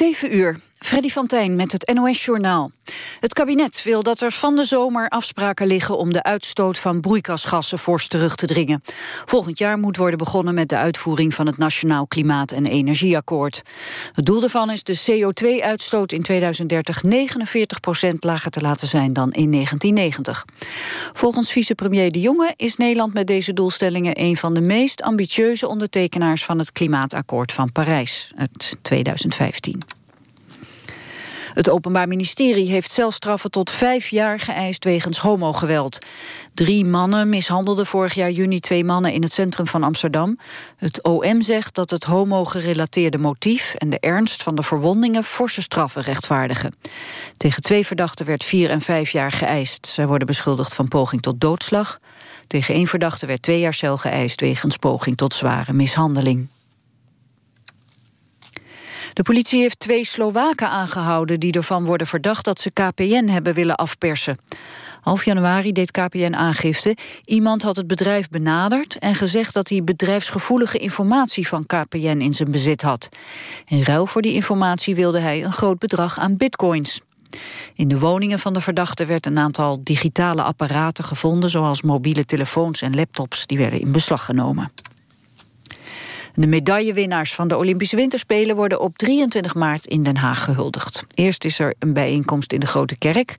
7 uur. Freddy van Tijn met het NOS-journaal. Het kabinet wil dat er van de zomer afspraken liggen... om de uitstoot van broeikasgassen fors terug te dringen. Volgend jaar moet worden begonnen met de uitvoering... van het Nationaal Klimaat- en Energieakkoord. Het doel daarvan is de CO2-uitstoot in 2030 49 procent lager te laten zijn dan in 1990. Volgens vicepremier De Jonge is Nederland met deze doelstellingen... een van de meest ambitieuze ondertekenaars van het Klimaatakkoord van Parijs uit 2015. Het Openbaar Ministerie heeft celstraffen tot vijf jaar geëist wegens homogeweld. Drie mannen mishandelden vorig jaar juni twee mannen in het centrum van Amsterdam. Het OM zegt dat het homo-gerelateerde motief en de ernst van de verwondingen forse straffen rechtvaardigen. Tegen twee verdachten werd vier en vijf jaar geëist. Zij worden beschuldigd van poging tot doodslag. Tegen één verdachte werd twee jaar cel geëist wegens poging tot zware mishandeling. De politie heeft twee Slowaken aangehouden die ervan worden verdacht dat ze KPN hebben willen afpersen. Half januari deed KPN aangifte. Iemand had het bedrijf benaderd en gezegd dat hij bedrijfsgevoelige informatie van KPN in zijn bezit had. In ruil voor die informatie wilde hij een groot bedrag aan bitcoins. In de woningen van de verdachte werd een aantal digitale apparaten gevonden... zoals mobiele telefoons en laptops, die werden in beslag genomen. De medaillewinnaars van de Olympische Winterspelen worden op 23 maart in Den Haag gehuldigd. Eerst is er een bijeenkomst in de Grote Kerk.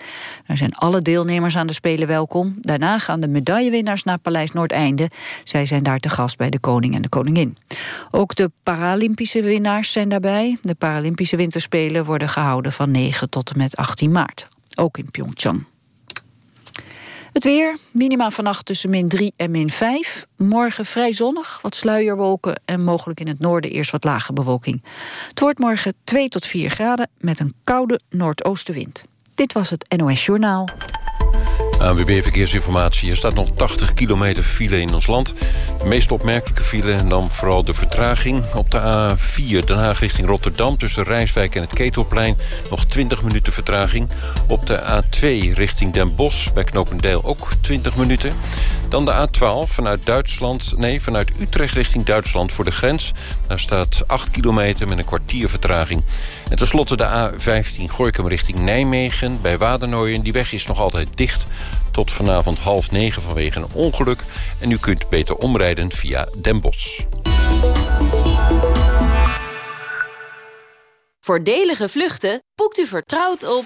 Daar zijn alle deelnemers aan de Spelen welkom. Daarna gaan de medaillewinnaars naar Paleis Noordeinde. Zij zijn daar te gast bij de koning en de koningin. Ook de Paralympische winnaars zijn daarbij. De Paralympische Winterspelen worden gehouden van 9 tot en met 18 maart. Ook in Pyeongchang. Het weer, minima vannacht tussen min 3 en min 5. Morgen vrij zonnig, wat sluierwolken... en mogelijk in het noorden eerst wat lage bewolking. Het wordt morgen 2 tot 4 graden met een koude noordoostenwind. Dit was het NOS Journaal. ANWB Verkeersinformatie. Er staat nog 80 kilometer file in ons land. De meest opmerkelijke file en dan vooral de vertraging. Op de A4 Den Haag richting Rotterdam... tussen Rijswijk en het Ketelplein nog 20 minuten vertraging. Op de A2 richting Den Bosch bij Knopendeel ook 20 minuten. Dan de A12 vanuit Duitsland, nee, vanuit Utrecht richting Duitsland voor de grens. Daar staat 8 kilometer met een kwartier vertraging. En tenslotte de A15 Gooikum richting Nijmegen bij Wadernooien. Die weg is nog altijd dicht tot vanavond half negen vanwege een ongeluk. En u kunt beter omrijden via Den Bosch. Voordelige vluchten boekt u vertrouwd op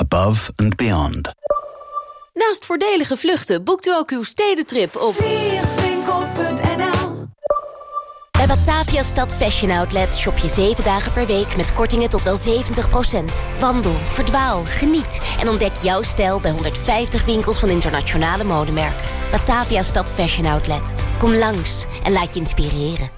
Above and beyond. Naast voordelige vluchten boekt u ook uw stedentrip op vliegwinkel.nl Bij Batavia Stad Fashion Outlet shop je 7 dagen per week met kortingen tot wel 70%. Wandel, verdwaal, geniet en ontdek jouw stijl bij 150 winkels van internationale modemerken. Batavia Stad Fashion Outlet. Kom langs en laat je inspireren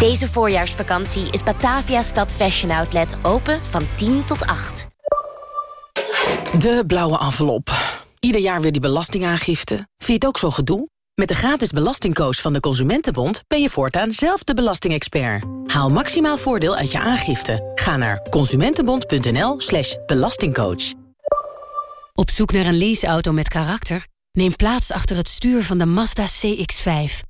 Deze voorjaarsvakantie is Batavia Stad Fashion Outlet open van 10 tot 8. De blauwe envelop. Ieder jaar weer die belastingaangifte. Vind je het ook zo gedoe? Met de gratis belastingcoach van de Consumentenbond... ben je voortaan zelf de belastingexpert. Haal maximaal voordeel uit je aangifte. Ga naar consumentenbond.nl slash belastingcoach. Op zoek naar een leaseauto met karakter? Neem plaats achter het stuur van de Mazda CX-5.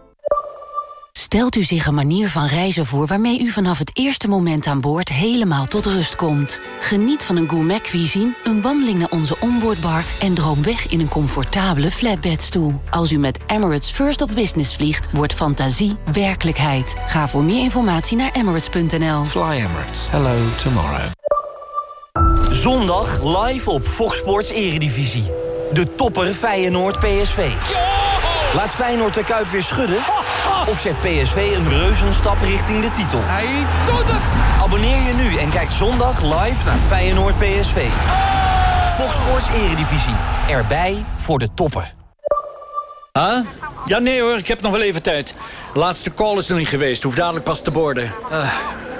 Stelt u zich een manier van reizen voor waarmee u vanaf het eerste moment aan boord helemaal tot rust komt. Geniet van een gourmet cuisine, een wandeling naar onze onboardbar en droom weg in een comfortabele flatbedstoel. Als u met Emirates First of Business vliegt, wordt fantasie werkelijkheid. Ga voor meer informatie naar emirates.nl. Fly Emirates. Hello tomorrow. Zondag live op Fox Sports Eredivisie. De topper Feyenoord PSV. Laat Feyenoord de Kuip weer schudden? Of zet PSV een reuzenstap richting de titel? Hij doet het! Abonneer je nu en kijk zondag live naar Feyenoord PSV. Fox Sports Eredivisie. Erbij voor de toppen. Huh? Ja, nee hoor, ik heb nog wel even tijd. De laatste call is nog niet geweest, hoef dadelijk pas te borden. Uh,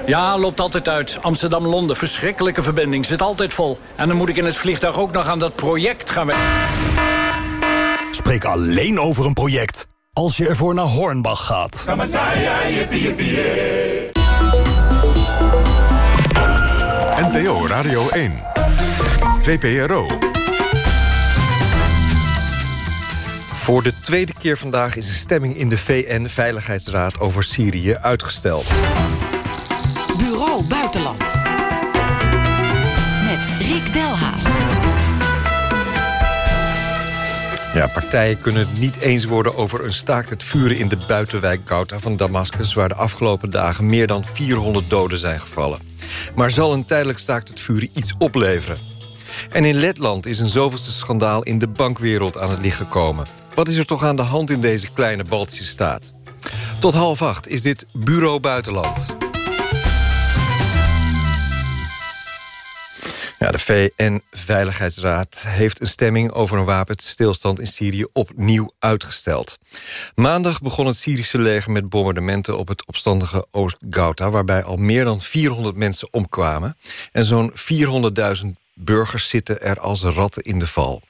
ja, loopt altijd uit. Amsterdam-Londen, verschrikkelijke verbinding, zit altijd vol. En dan moet ik in het vliegtuig ook nog aan dat project gaan... Spreek alleen over een project als je ervoor naar Hornbach gaat. NPO Radio 1. VPRO. Voor de tweede keer vandaag is de stemming in de VN-veiligheidsraad over Syrië uitgesteld. Bureau Buitenland. Met Rick Delhaas. Ja, partijen kunnen het niet eens worden over een staakt het vuren... in de buitenwijk Gouta van Damascus... waar de afgelopen dagen meer dan 400 doden zijn gevallen. Maar zal een tijdelijk staakt het vuren iets opleveren? En in Letland is een zoveelste schandaal in de bankwereld aan het licht gekomen. Wat is er toch aan de hand in deze kleine Baltische staat? Tot half acht is dit Bureau Buitenland. Ja, de VN-veiligheidsraad heeft een stemming over een wapenstilstand in Syrië opnieuw uitgesteld. Maandag begon het Syrische leger met bombardementen op het opstandige Oost-Ghouta... waarbij al meer dan 400 mensen omkwamen. En zo'n 400.000 burgers zitten er als ratten in de val.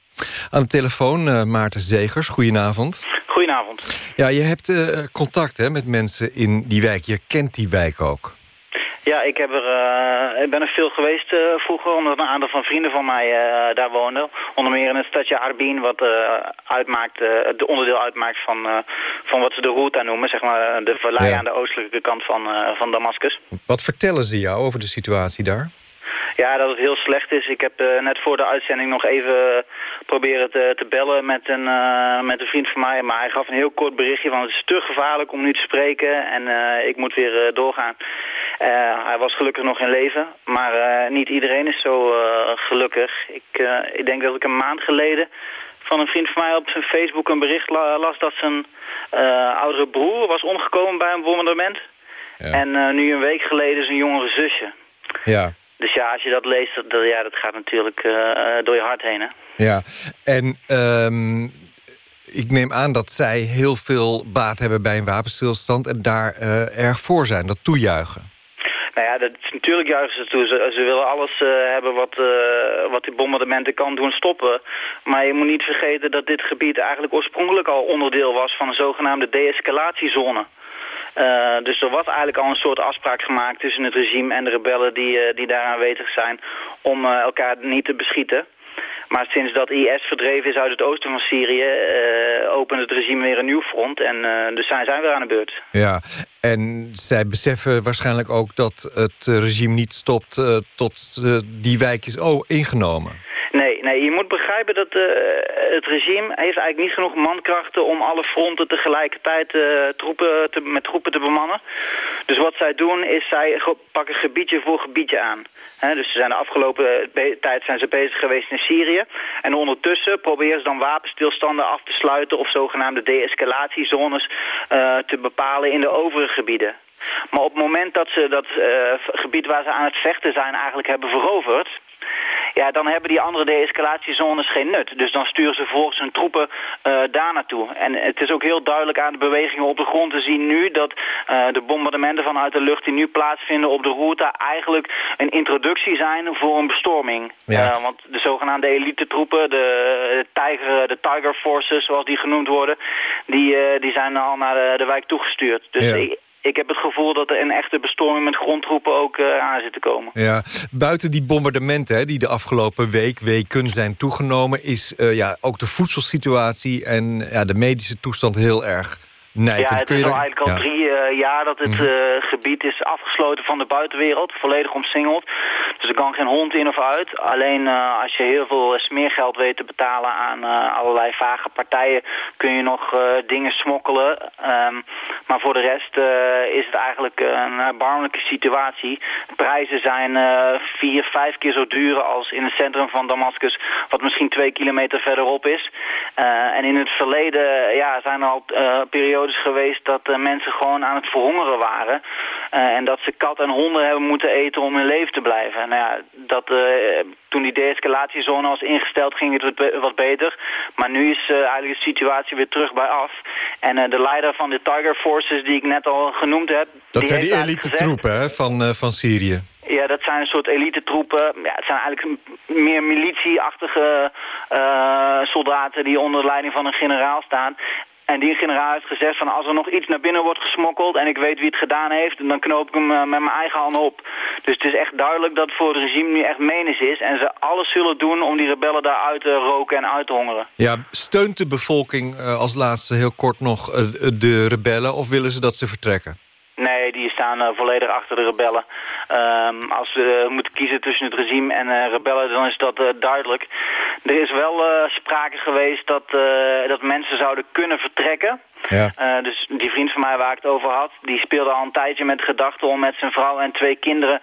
Aan de telefoon uh, Maarten Zegers, goedenavond. Goedenavond. Ja, je hebt uh, contact hè, met mensen in die wijk. Je kent die wijk ook. Ja, ik, heb er, uh, ik ben er veel geweest uh, vroeger, omdat een aantal van vrienden van mij uh, daar woonden. Onder meer in het stadje Arbin, wat uitmaakt, het onderdeel uitmaakt van, van wat ze de Routa noemen. Zeg maar de vallei ja. aan de oostelijke kant van, van Damascus. Wat vertellen ze jou over de situatie daar? Ja, dat het heel slecht is. Ik heb uh, net voor de uitzending nog even proberen te, te bellen met een, uh, met een vriend van mij. Maar hij gaf een heel kort berichtje van het is te gevaarlijk om nu te spreken en uh, ik moet weer doorgaan. hij was gelukkig nog in leven, maar niet iedereen is zo gelukkig. Ik, ik denk dat ik een maand geleden van een vriend van mij op zijn Facebook een bericht las dat zijn oudere broer was omgekomen bij een bombardement. Ja. En nu een week geleden zijn jongere zusje. Ja. Dus ja, als je dat leest, dat, ja, dat gaat natuurlijk uh, door je hart heen. Hè? Ja, en um, ik neem aan dat zij heel veel baat hebben bij een wapenstilstand... en daar uh, erg voor zijn, dat toejuichen. Nou ja, dat is natuurlijk juichen ze toe. Ze, ze willen alles uh, hebben wat, uh, wat die bombardementen kan doen stoppen. Maar je moet niet vergeten dat dit gebied eigenlijk oorspronkelijk al onderdeel was... van een zogenaamde de-escalatiezone. Uh, dus er was eigenlijk al een soort afspraak gemaakt tussen het regime en de rebellen die, uh, die daar aanwezig zijn om uh, elkaar niet te beschieten. Maar sinds dat IS verdreven is uit het oosten van Syrië, opent het regime weer een nieuw front. En dus zijn zij weer aan de beurt. Ja, en zij beseffen waarschijnlijk ook dat het regime niet stopt tot die wijk is oh, ingenomen. Nee, je moet begrijpen dat uh, het regime heeft eigenlijk niet genoeg mankrachten om alle fronten tegelijkertijd uh, troepen te, met troepen te bemannen. Dus wat zij doen is zij pakken gebiedje voor gebiedje aan. Dus ze zijn de afgelopen tijd zijn ze bezig geweest in Syrië. En ondertussen proberen ze dan wapenstilstanden af te sluiten of zogenaamde de-escalatiezones te bepalen in de overige gebieden. Maar op het moment dat ze dat gebied waar ze aan het vechten zijn eigenlijk hebben veroverd ja, dan hebben die andere de-escalatiezones geen nut. Dus dan sturen ze volgens hun troepen uh, daar naartoe. En het is ook heel duidelijk aan de bewegingen op de grond te zien nu... dat uh, de bombardementen vanuit de lucht die nu plaatsvinden op de route... eigenlijk een introductie zijn voor een bestorming. Ja. Uh, want de zogenaamde elite-troepen, de, de, tiger, de Tiger Forces zoals die genoemd worden... die, die zijn al naar de, de wijk toegestuurd. Dus... Ja. Ik heb het gevoel dat er een echte bestorming met grondtroepen ook aan zit te komen. Ja, buiten die bombardementen hè, die de afgelopen week, weken zijn toegenomen... is ja, ook de voedselsituatie en ja, de medische toestand heel erg Nee, ja, het is al eigenlijk al drie uh, jaar dat het mhm. uh, gebied is afgesloten van de buitenwereld. Volledig omsingeld. Dus er kan geen hond in of uit. Alleen uh, als je heel veel smeergeld weet te betalen aan allerlei vage partijen... kun je nog dingen smokkelen. Um, maar voor de rest is het eigenlijk een erbarmelijke situatie. Prijzen zijn vier, vijf keer zo duur als in het centrum van Damascus... wat misschien twee kilometer verderop is. en in het verleden ja, zijn er al periodes geweest dat uh, mensen gewoon aan het verhongeren waren. Uh, en dat ze kat en honden hebben moeten eten om in leven te blijven. Nou ja, dat, uh, toen die de-escalatiezone was ingesteld ging het wat beter. Maar nu is eigenlijk de situatie weer terug bij af. En de leider van de Tiger Forces die ik net al genoemd heb... Dat zijn die elite troepen hè, van, van Syrië. Ja, dat zijn een soort elite troepen. Ja, het zijn eigenlijk meer militieachtige uh, soldaten die onder leiding van een generaal staan. En die generaal heeft gezegd van als er nog iets naar binnen wordt gesmokkeld... en ik weet wie het gedaan heeft, dan knoop ik hem eh, met mijn eigen handen op. Dus het is echt duidelijk dat voor het regime nu echt menens is... en ze alles zullen doen om die rebellen daar uit te roken en uit te hongeren. Ja, steunt de bevolking uh, als laatste heel kort nog uh, de rebellen... of willen ze dat ze vertrekken? Die staan uh, volledig achter de rebellen. Um, als we moeten kiezen tussen het regime en uh, rebellen, dan is dat duidelijk. Er is wel sprake geweest dat, dat mensen zouden kunnen vertrekken. Ja. dus die vriend van mij waar ik het over had, die speelde al een tijdje met de gedachte om met zijn vrouw en twee kinderen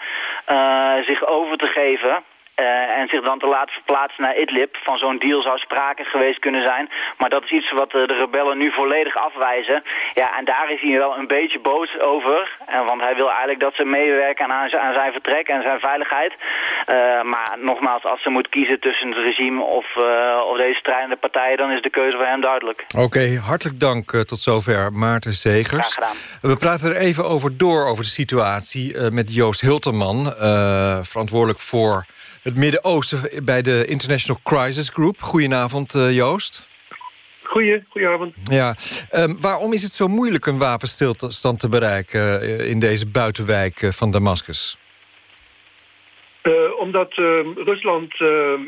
zich over te geven. Uh, en zich dan te laten verplaatsen naar Idlib. Van zo'n deal zou sprake geweest kunnen zijn. Maar dat is iets wat uh, de rebellen nu volledig afwijzen. Ja, en daar is hij wel een beetje boos over. En, want hij wil eigenlijk dat ze meewerken aan, aan zijn vertrek en zijn veiligheid. Maar nogmaals, als ze moet kiezen tussen het regime of, of deze strijdende partijen... dan is de keuze voor hem duidelijk. Oké, hartelijk dank tot zover Maarten Zegers. Graag gedaan. We praten er even over door, over de situatie met Joost Hilterman. verantwoordelijk voor het Midden-Oosten bij de International Crisis Group. Goedenavond, uh, Joost. Goeie, goedenavond. Ja, um, waarom is het zo moeilijk een wapenstilstand te bereiken... Uh, in deze buitenwijk uh, van Damascus? omdat ehm, Rusland ehm,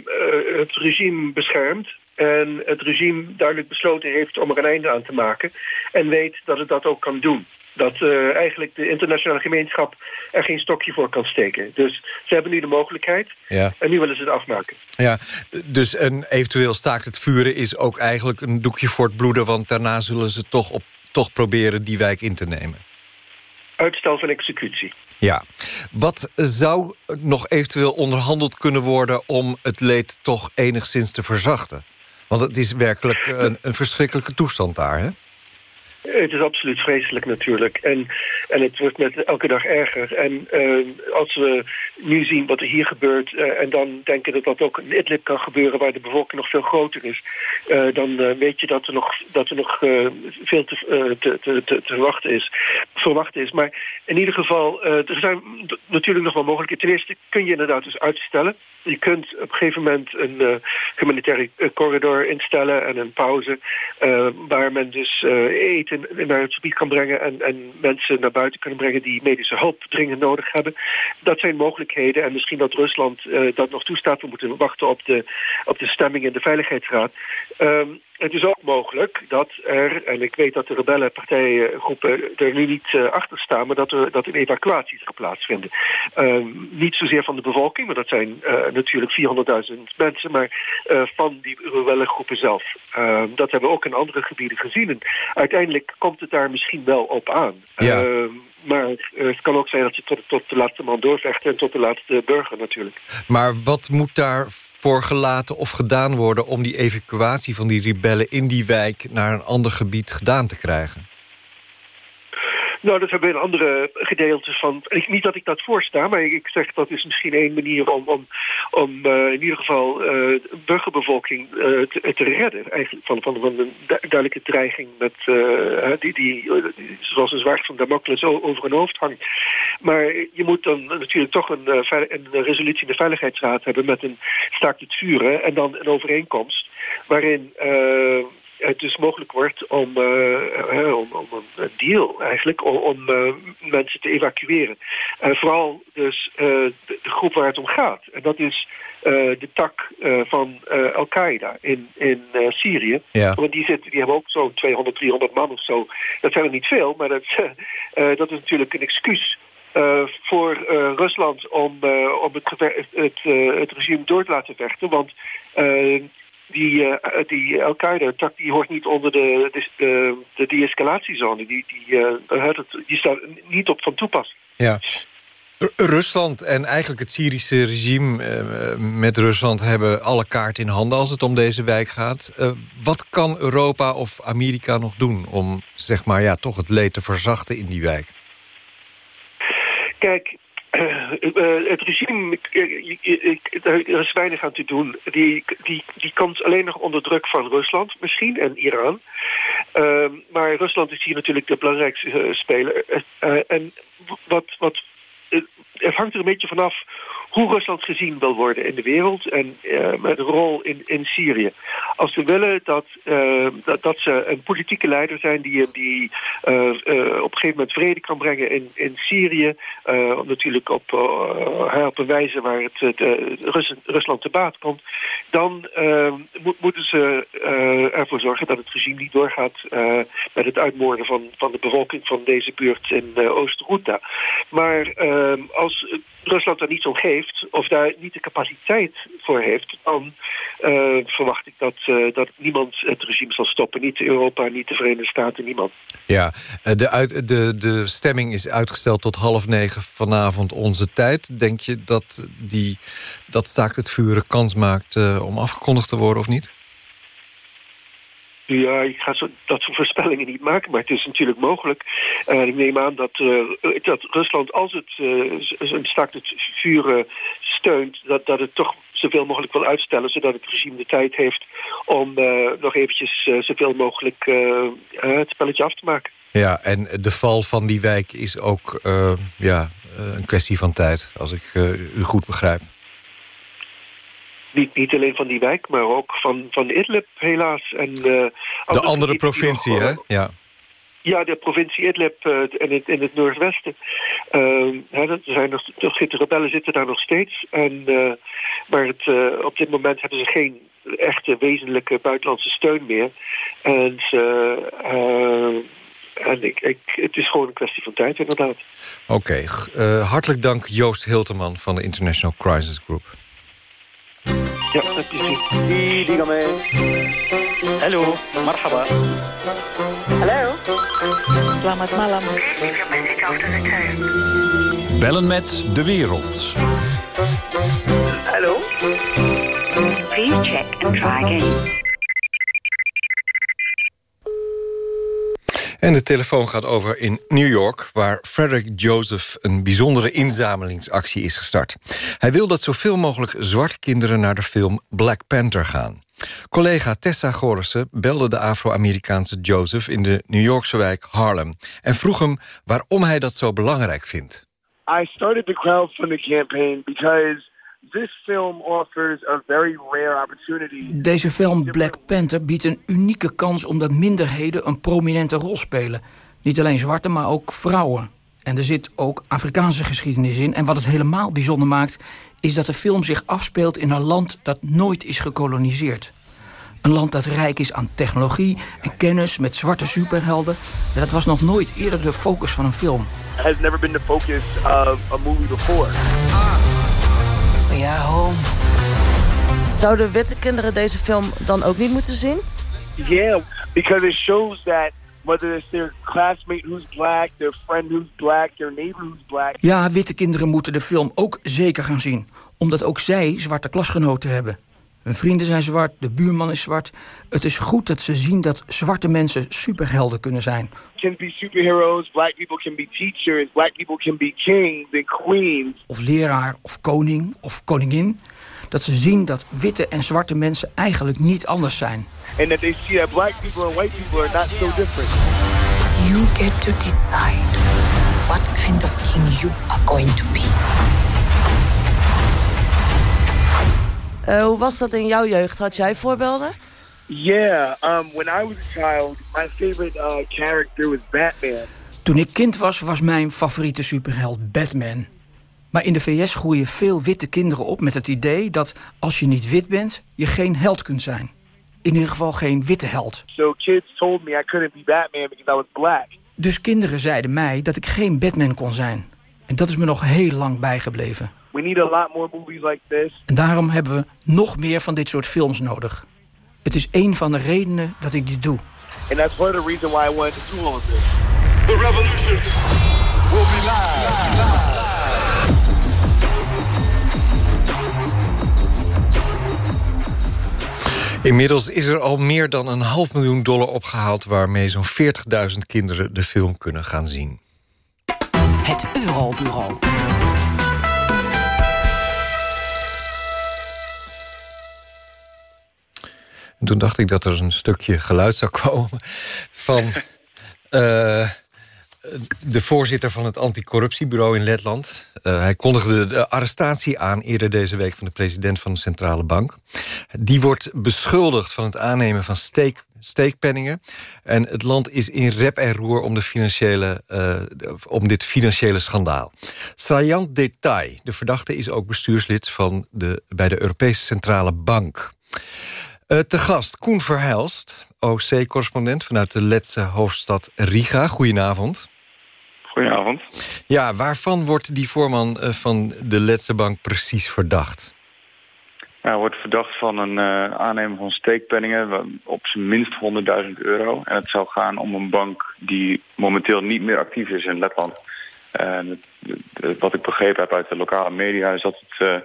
het regime beschermt... en het regime duidelijk besloten heeft om er een einde aan te maken... en weet dat het dat ook kan doen dat uh, eigenlijk de internationale gemeenschap er geen stokje voor kan steken. Dus ze hebben nu de mogelijkheid ja. en nu willen ze het afmaken. Ja, dus een eventueel staakt het vuren is ook eigenlijk een doekje voor het bloeden... want daarna zullen ze toch, op, toch proberen die wijk in te nemen. Uitstel van executie. Ja. Wat zou nog eventueel onderhandeld kunnen worden... om het leed toch enigszins te verzachten? Want het is werkelijk een, een verschrikkelijke toestand daar, hè? Het is absoluut vreselijk natuurlijk. En, en het wordt met elke dag erger. En uh, als we nu zien wat er hier gebeurt... Uh, en dan denken dat dat ook in Idlib kan gebeuren... waar de bevolking nog veel groter is... Uh, dan weet je dat er nog, dat er nog veel te, te, te, te, verwachten is, verwachten is. Maar in ieder geval, er zijn natuurlijk nog wel mogelijkheden. Ten eerste kun je inderdaad dus uitstellen. Je kunt op een gegeven moment een humanitaire corridor instellen... en een pauze waar men dus eten naar het gebied kan brengen... En, en mensen naar buiten kunnen brengen die medische hulp dringend nodig hebben. Dat zijn mogelijkheden en misschien dat Rusland dat nog toestaat. We moeten wachten op de, op de stemming in de Veiligheidsraad. Um, het is ook mogelijk dat er, en ik weet dat de rebellenpartijengroepen er nu niet uh, achter staan, maar dat er dat een evacuatie zal plaatsvinden. Uh, niet zozeer van de bevolking, maar dat zijn uh, natuurlijk 400.000 mensen, maar uh, van die rebellengroepen zelf. Ehm, dat hebben we ook in andere gebieden gezien. En uiteindelijk komt het daar misschien wel op aan. Ja. Ehm, maar het kan ook zijn dat ze tot, tot de laatste man doorvechten en tot de laatste burger natuurlijk. Maar wat moet daar voor gelaten of gedaan worden... om die evacuatie van die rebellen in die wijk naar een ander gebied gedaan te krijgen? Nou, dat hebben we in andere gedeeltes van... Niet dat ik dat voorsta, maar ik zeg dat is misschien één manier om, om, om uh, in ieder geval uh, burgerbevolking uh, te, redden. Eigenlijk van, van, van een duidelijke dreiging met, die, die, zoals een zwaard van Damocles over hun hoofd hangt. Maar je moet dan natuurlijk toch een, een resolutie in de Veiligheidsraad hebben met een staakt het vuren en dan een overeenkomst waarin het dus mogelijk wordt om, om, om, een deal eigenlijk, om, om mensen te evacueren. En vooral dus de, de, groep waar het om gaat. En dat is de tak van Al-Qaeda in, in Syrië. Ja. Want die, zitten, die hebben ook zo'n 200, 300 man of zo. Dat zijn er niet veel, maar dat, dat is natuurlijk een excuus uh, voor uh, Rusland om, uh, om het, het, het, regime door te laten vechten. Want die, die Al-Qaeda die hoort niet onder de, de, de de-escalatiezone. Die, die, die staat niet op van toepassing. Ja. Rusland en eigenlijk het Syrische regime met Rusland... hebben alle kaarten in handen als het om deze wijk gaat. wat kan Europa of Amerika nog doen om zeg maar, ja, toch het leed te verzachten in die wijk? Kijk, uh, het regime, er is weinig aan te doen. Die, die, die komt alleen nog onder druk van Rusland misschien en Iran. Uh, maar Rusland is hier natuurlijk de belangrijkste speler. en wat, wat, het hangt er een beetje vanaf hoe Rusland gezien wil worden in de wereld en uh, met een rol in, in Syrië. Als ze willen dat, uh, dat, ze een politieke leider zijn die, die uh, op een gegeven moment vrede kan brengen in, in Syrië, natuurlijk op, op een wijze waar het Rus, Rusland te baat komt, dan moeten ze ervoor zorgen dat het regime niet doorgaat met het uitmoorden van, van de bevolking van deze buurt in Oost-Ghouta. Maar als Rusland daar niet om geeft, of daar niet de capaciteit voor heeft, dan uh, verwacht ik dat, uh, dat niemand het regime zal stoppen. Niet Europa, niet de Verenigde Staten, niemand. Ja, eh, de, de, de stemming is uitgesteld tot half negen vanavond onze tijd. Denk je dat die, dat staakt het vuren kans maakt om afgekondigd te worden of niet? Ja, ik ga zo, dat soort voorspellingen niet maken, maar het is natuurlijk mogelijk. Uh, ik neem aan dat, uh, dat Rusland, als het uh, een stakt het vuren steunt... Dat, dat het toch zoveel mogelijk wil uitstellen... zodat het regime de tijd heeft om nog eventjes zoveel mogelijk het spelletje af te maken. Ja, en de val van die wijk is ook ja, een kwestie van tijd, als ik u goed begrijp. Niet, niet alleen van die wijk, maar ook van, van Idlib helaas. En, uh, de andere provincie, hè? Ja. Ja, de provincie Idlib uh, in, het, in het noordwesten. Uh, hè, er zijn nog, de rebellen zitten daar nog steeds. En, maar het, op dit moment hebben ze geen echte wezenlijke buitenlandse steun meer. En, ze, en ik, ik, het is gewoon een kwestie van tijd, inderdaad. Oké, okay. hartelijk dank Joost Hilterman van de International Crisis Group. Ja, dat is het. Sí, dígame. Hallo, marhaba. Hallo. Selamat malam. Bellen met de wereld. Hallo. Please check and try again. En de telefoon gaat over in New York... waar Frederick Joseph een bijzondere inzamelingsactie is gestart. Hij wil dat zoveel mogelijk zwarte kinderen naar de film Black Panther gaan. Collega Tessa Gorissen belde de Afro-Amerikaanse Joseph... in de New Yorkse wijk Harlem en vroeg hem waarom hij dat zo belangrijk vindt. I started the crowdfunding campaign because this film offers a very rare opportunity. Deze film Black Panther biedt een unieke kans omdat minderheden een prominente rol spelen. Niet alleen zwarte, maar ook vrouwen. En er zit ook Afrikaanse geschiedenis in. En wat het helemaal bijzonder maakt, is dat de film zich afspeelt in een land dat nooit is gekoloniseerd. Een land dat rijk is aan technologie en kennis met zwarte superhelden. Dat was nog nooit eerder de focus van een film. It has never been the focus of a movie before. We are home. Zouden witte kinderen deze film dan ook niet moeten zien? Yeah, because it shows that whether it's their classmate who's black, their friend who's black, their neighbor who's black. Ja, witte kinderen moeten de film ook zeker gaan zien, omdat ook zij zwarte klasgenoten hebben. Hun vrienden zijn zwart, de buurman is zwart. Het is goed dat ze zien dat zwarte mensen superhelden kunnen zijn. Can be superheroes, black people can be teachers, black people can be kings and queens. Of leraar, of koning, of koningin. Dat ze zien dat witte en zwarte mensen eigenlijk niet anders zijn. And that they see that black people and white people are not so different. You get to decide what kind of king you are going to be. Uh, hoe was dat in jouw jeugd? Had jij voorbeelden? Yeah, um, when I was a child, my favorite uh, character was Batman. Toen ik kind was, was mijn favoriete superheld Batman. Maar in de VS groeien veel witte kinderen op met het idee dat als je niet wit bent, je geen held kunt zijn. In ieder geval geen witte held. So kids told me I couldn't be Batman because I was black. Dus kinderen zeiden mij dat ik geen Batman kon zijn. En dat is me nog heel lang bijgebleven. We need a lot more movies like this. En daarom hebben we nog meer van dit soort films nodig. Het is een van de redenen dat ik dit doe. And that's part of the reason why I wanted to do all of this. The revolution will be live. Inmiddels is er al meer dan een half miljoen dollar opgehaald... waarmee zo'n 40.000 kinderen de film kunnen gaan zien. Het Eurobureau. En toen dacht ik dat er een stukje geluid zou komen van... eh, de voorzitter van het anticorruptiebureau in Letland. Uh, hij kondigde de arrestatie aan eerder deze week... van de president van de Centrale Bank. Die wordt beschuldigd van het aannemen van steek, steekpenningen. En het land is in rep en roer om, de financiële, uh, om dit financiële schandaal. Saillant detail. De verdachte is ook bestuurslid van de, bij de Europese Centrale Bank. Uh, te gast Koen Verhelst, OC-correspondent... vanuit de Letse hoofdstad Riga. Goedenavond. Goedenavond. Ja, waarvan wordt die voorman uh, van de Letse Bank precies verdacht? Hij wordt verdacht van een uh, aannemen van steekpenningen... op zijn minst 100.000 euro. En het zou gaan om een bank die momenteel niet meer actief is in Letland. En wat ik begrepen heb uit de lokale media... is dat het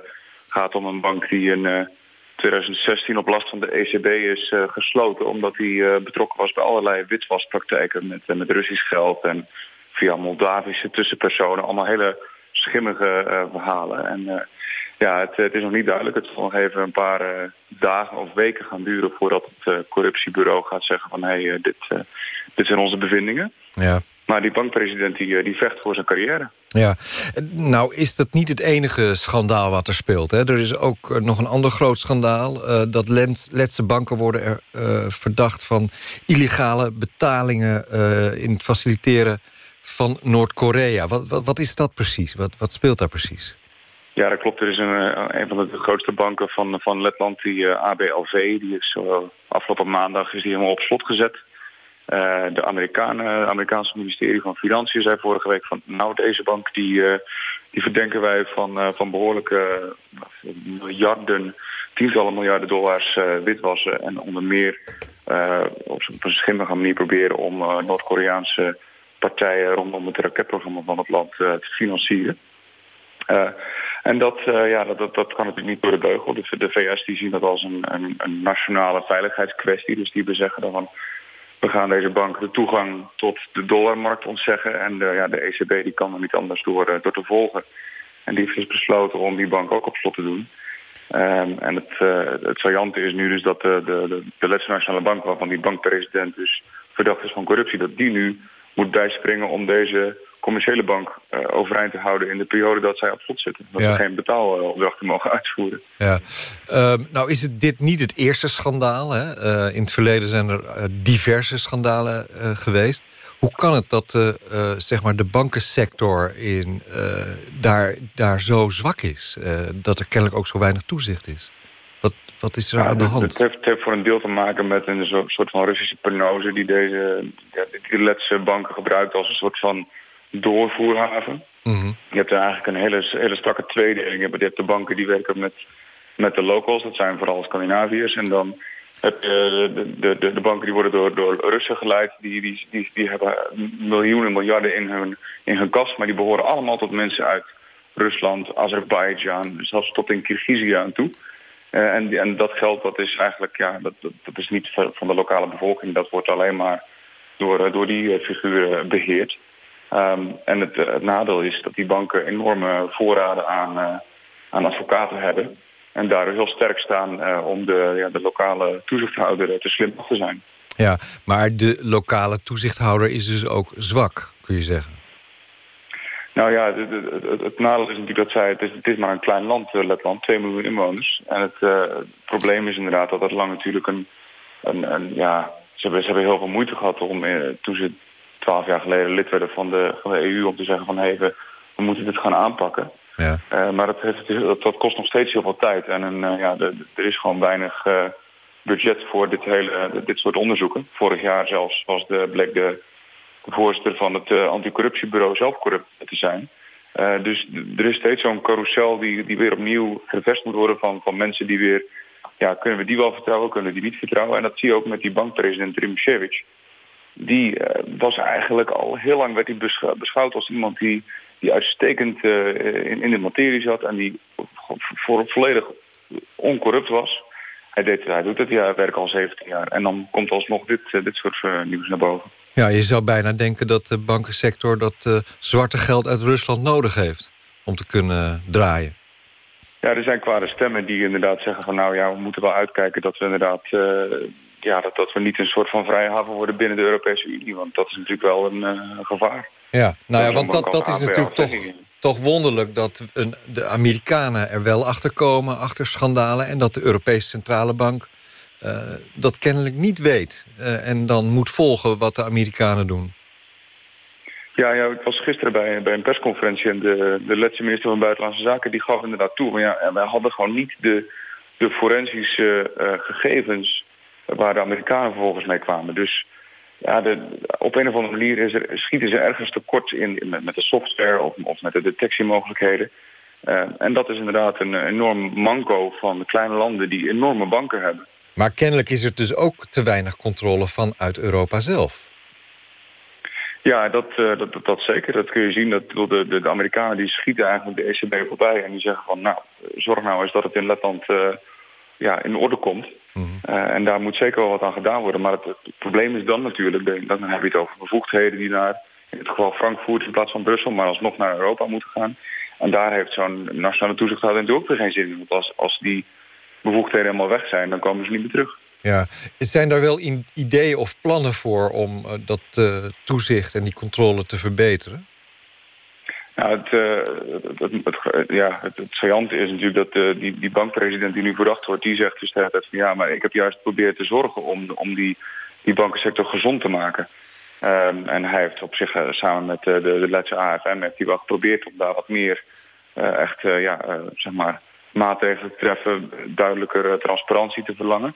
gaat om een bank die in 2016 op last van de ECB is uh, gesloten... omdat hij uh, betrokken was bij allerlei witwaspraktijken met, uh, met Russisch geld... en via Moldavische tussenpersonen. Allemaal hele schimmige verhalen. En ja, het, het, is nog niet duidelijk. Het zal nog even een paar dagen of weken gaan duren... voordat het corruptiebureau gaat zeggen van... hé, hey, dit, dit zijn onze bevindingen. Ja. Maar die bankpresident die, die vecht voor zijn carrière. Ja, nou is dat niet het enige schandaal wat er speelt. Hè? Er is ook nog een ander groot schandaal. Uh, dat Letse banken worden er, uh, verdacht van illegale betalingen... In het faciliteren van Noord-Korea. Wat, wat, wat, is dat precies? Wat, wat speelt daar precies? Ja, dat klopt. Er is een, een van de grootste banken van, van Letland, die ABLV... die is afgelopen maandag is die helemaal op slot gezet... Uh, de Amerikanen, Amerikaanse ministerie van Financiën zei vorige week van... nou, deze bank die, uh, die verdenken wij van, uh, van behoorlijke miljarden... tientallen miljarden dollars witwassen... en onder meer op een schimmige manier proberen... om Noord-Koreaanse partijen rondom het raketprogramma van het land te financieren. en dat, ja, dat, dat, dat, kan natuurlijk niet door de beugel. De, de VS die zien dat als een, een, een nationale veiligheidskwestie. Dus die bezeggen dan van we gaan deze bank de toegang tot de dollarmarkt ontzeggen. En de, ja, de ECB die kan er niet anders door, uh, door te volgen. En die heeft dus besloten om die bank ook op slot te doen. Um, en het, uh, het saillante is nu dus dat de, de, de Letse Nationale Bank... waarvan die bankpresident dus verdacht is van corruptie... dat die nu moet bijspringen om deze commerciële bank uh, overeind te houden... in de periode dat zij op slot zitten. Dat ja. ze geen betaalopdrachten mogen uitvoeren. Ja. Uh, nou is het dit niet het eerste schandaal. Hè? Uh, in het verleden zijn er diverse schandalen geweest. Hoe kan het dat zeg maar de bankensector in, daar, daar zo zwak is? dat er kennelijk ook zo weinig toezicht is? Wat, wat is er ja, aan de hand? Het heeft, het heeft, voor een deel te maken met een soort van Russische penose... die deze ja, die Letse banken gebruikt als een soort van doorvoerhaven. Mm -hmm. Je hebt er eigenlijk een hele, hele strakke tweedeling. Je hebt de banken die werken met, met de locals, dat zijn vooral Scandinaviërs. En dan heb je de, de, de, banken die worden door, door Russen geleid. Die, die, die, die hebben miljoenen, miljarden in hun, in hun kas. Maar die behoren allemaal tot mensen uit Rusland, Azerbeidzjan, zelfs tot in Kirgizië aan toe. Uh, en, en dat geld dat is eigenlijk ja, dat, dat, dat, is niet van de lokale bevolking. Dat wordt alleen maar door, door die figuren beheerd. Um, en het, het, nadeel is dat die banken enorme voorraden aan, uh, aan advocaten hebben. En daar heel sterk staan uh, om de, ja, de lokale toezichthouder te slim te zijn. Ja, maar de lokale toezichthouder is dus ook zwak, kun je zeggen. Nou ja, het, het, het nadeel is natuurlijk dat zij... Het is, het is maar een klein land, Letland, 2 miljoen inwoners. En het uh, probleem is inderdaad dat dat lang natuurlijk een een, een, ja, ze, hebben, ze hebben heel veel moeite gehad om, eh, ze twaalf jaar geleden lid werden van de, van de EU... om te zeggen van hey, we, we moeten dit gaan aanpakken. Ja. Eh, maar dat, heeft, dat, dat kost nog steeds heel veel tijd. En een, eh, ja, de- de- er is gewoon weinig eh, budget voor dit, hele, dit soort onderzoeken. Vorig jaar zelfs was de, bleek de, de voorzitter van het anticorruptiebureau zelf corrupt te zijn. Dus er is steeds zo'n carousel die, die weer opnieuw gevest moet worden van, van mensen die weer... Ja, kunnen we die wel vertrouwen, kunnen we die niet vertrouwen? En dat zie je ook met die bankpresident Rimšević. Die eh, was eigenlijk al heel lang werd hij beschou- beschouwd als iemand die, die uitstekend eh, in, in de materie zat... en die vo- voor, volledig oncorrupt was. Hij, deed, hij doet het, ja, hij werkt al 17 jaar. En dan komt alsnog dit, eh, dit soort nieuws naar boven. Ja, je zou bijna denken dat de bankensector... dat zwarte geld uit Rusland nodig heeft om te kunnen draaien. Ja, er zijn kwade stemmen die inderdaad zeggen van... nou ja, we moeten wel uitkijken dat we inderdaad... ja, dat, dat we niet een soort van vrije haven worden binnen de Europese Unie. Want dat is natuurlijk wel een eh, gevaar. Ja, nou ja, want dat, dat is natuurlijk toch, toch wonderlijk... dat een, de Amerikanen er wel achter komen, achter schandalen... en dat de Europese Centrale Bank eh, dat kennelijk niet weet... eh, en dan moet volgen wat de Amerikanen doen. Ja, ja, ik was gisteren bij, bij een persconferentie... en de, de Letse minister van Buitenlandse Zaken die gaf inderdaad toe... van ja, en wij hadden gewoon niet de, de forensische gegevens... waar de Amerikanen vervolgens mee kwamen. Dus ja, de, op een of andere manier is er, schieten ze ergens tekort in, in met, met de software of, of met de detectiemogelijkheden. Eh, en dat is inderdaad een enorm manco van kleine landen die enorme banken hebben. Maar kennelijk is er dus ook te weinig controle vanuit Europa zelf. Ja, dat, eh, dat, dat, dat zeker. Dat kun je zien. Dat, de, de, de Amerikanen die schieten eigenlijk de ECB voorbij. En die zeggen van, nou, zorg nou eens dat het in Letland eh, ja, in orde komt. Eh, en daar moet zeker wel wat aan gedaan worden. Maar het, het probleem is dan natuurlijk, dan heb je het over bevoegdheden die naar, in het geval Frankfurt in plaats van Brussel, maar alsnog naar Europa moeten gaan. En daar heeft zo'n nationale toezichthouder natuurlijk ook weer geen zin in. Want als, als die bevoegdheden helemaal weg zijn, dan komen ze niet meer terug. Ja. Zijn daar wel ideeën of plannen voor om eh, dat eh, toezicht en die controle te verbeteren? Nou, het, eh, het, het, ja, het, het is natuurlijk dat eh, die, die bankpresident die nu verdacht wordt... die zegt dus de tijd van ja, maar ik heb juist geprobeerd te zorgen... om, om die, die bankensector gezond te maken. Ehm, en hij heeft op zich eh, samen met de, de Letse AFM... heeft hij wel geprobeerd om daar wat meer echt, ja, zeg maar, maatregelen te treffen... duidelijker transparantie te verlangen.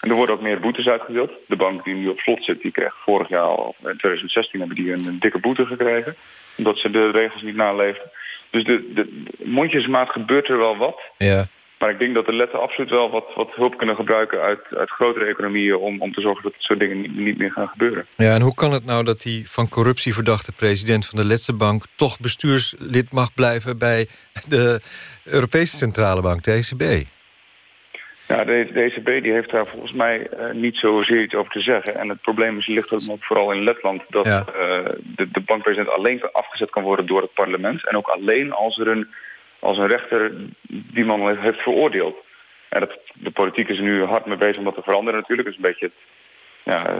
En er worden ook meer boetes uitgedeeld. De bank die nu op slot zit, die kreeg vorig jaar al, in 2016 hebben die een dikke boete gekregen. Omdat ze de regels niet naleefden. Dus de, mondjesmaat gebeurt er wel wat. Ja. Maar ik denk dat de letten absoluut wel wat, wat hulp kunnen gebruiken uit, uit grotere economieën... Om, om te zorgen dat dit soort dingen niet, niet meer gaan gebeuren. Ja, en hoe kan het nou dat die van corruptie verdachte president van de Letse bank... toch bestuurslid mag blijven bij de Europese Centrale Bank, de ECB? Ja, de, de ECB die heeft daar volgens mij eh, niet zozeer iets over te zeggen. En het probleem is, ligt ook vooral in Letland... dat Ja. eh, de, de bankpresident alleen afgezet kan worden door het parlement. En ook alleen als er een, als een rechter die man heeft, heeft veroordeeld. En dat, de politiek is er nu hard mee bezig om dat te veranderen natuurlijk. Het is een beetje... Ja, eh,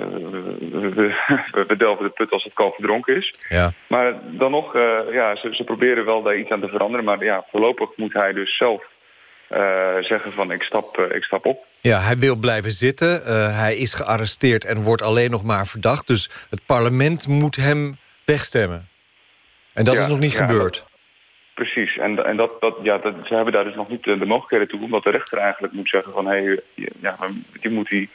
we, we, we delven de put als het kalf verdronken is. Ja. Maar dan nog, ja, ze, ze proberen wel daar iets aan te veranderen. Maar ja, voorlopig moet hij dus zelf zeggen van ik stap, eh, ik stap op. Ja, hij wil blijven zitten. Eh, hij is gearresteerd en wordt alleen nog maar verdacht. Dus het parlement moet hem wegstemmen. En dat Ja, is nog niet ja, gebeurd. Precies, en, en dat, dat, ja, dat, ze hebben daar dus nog niet de, de mogelijkheden toe... omdat de rechter eigenlijk moet zeggen van... hé, hey, ja, die moet die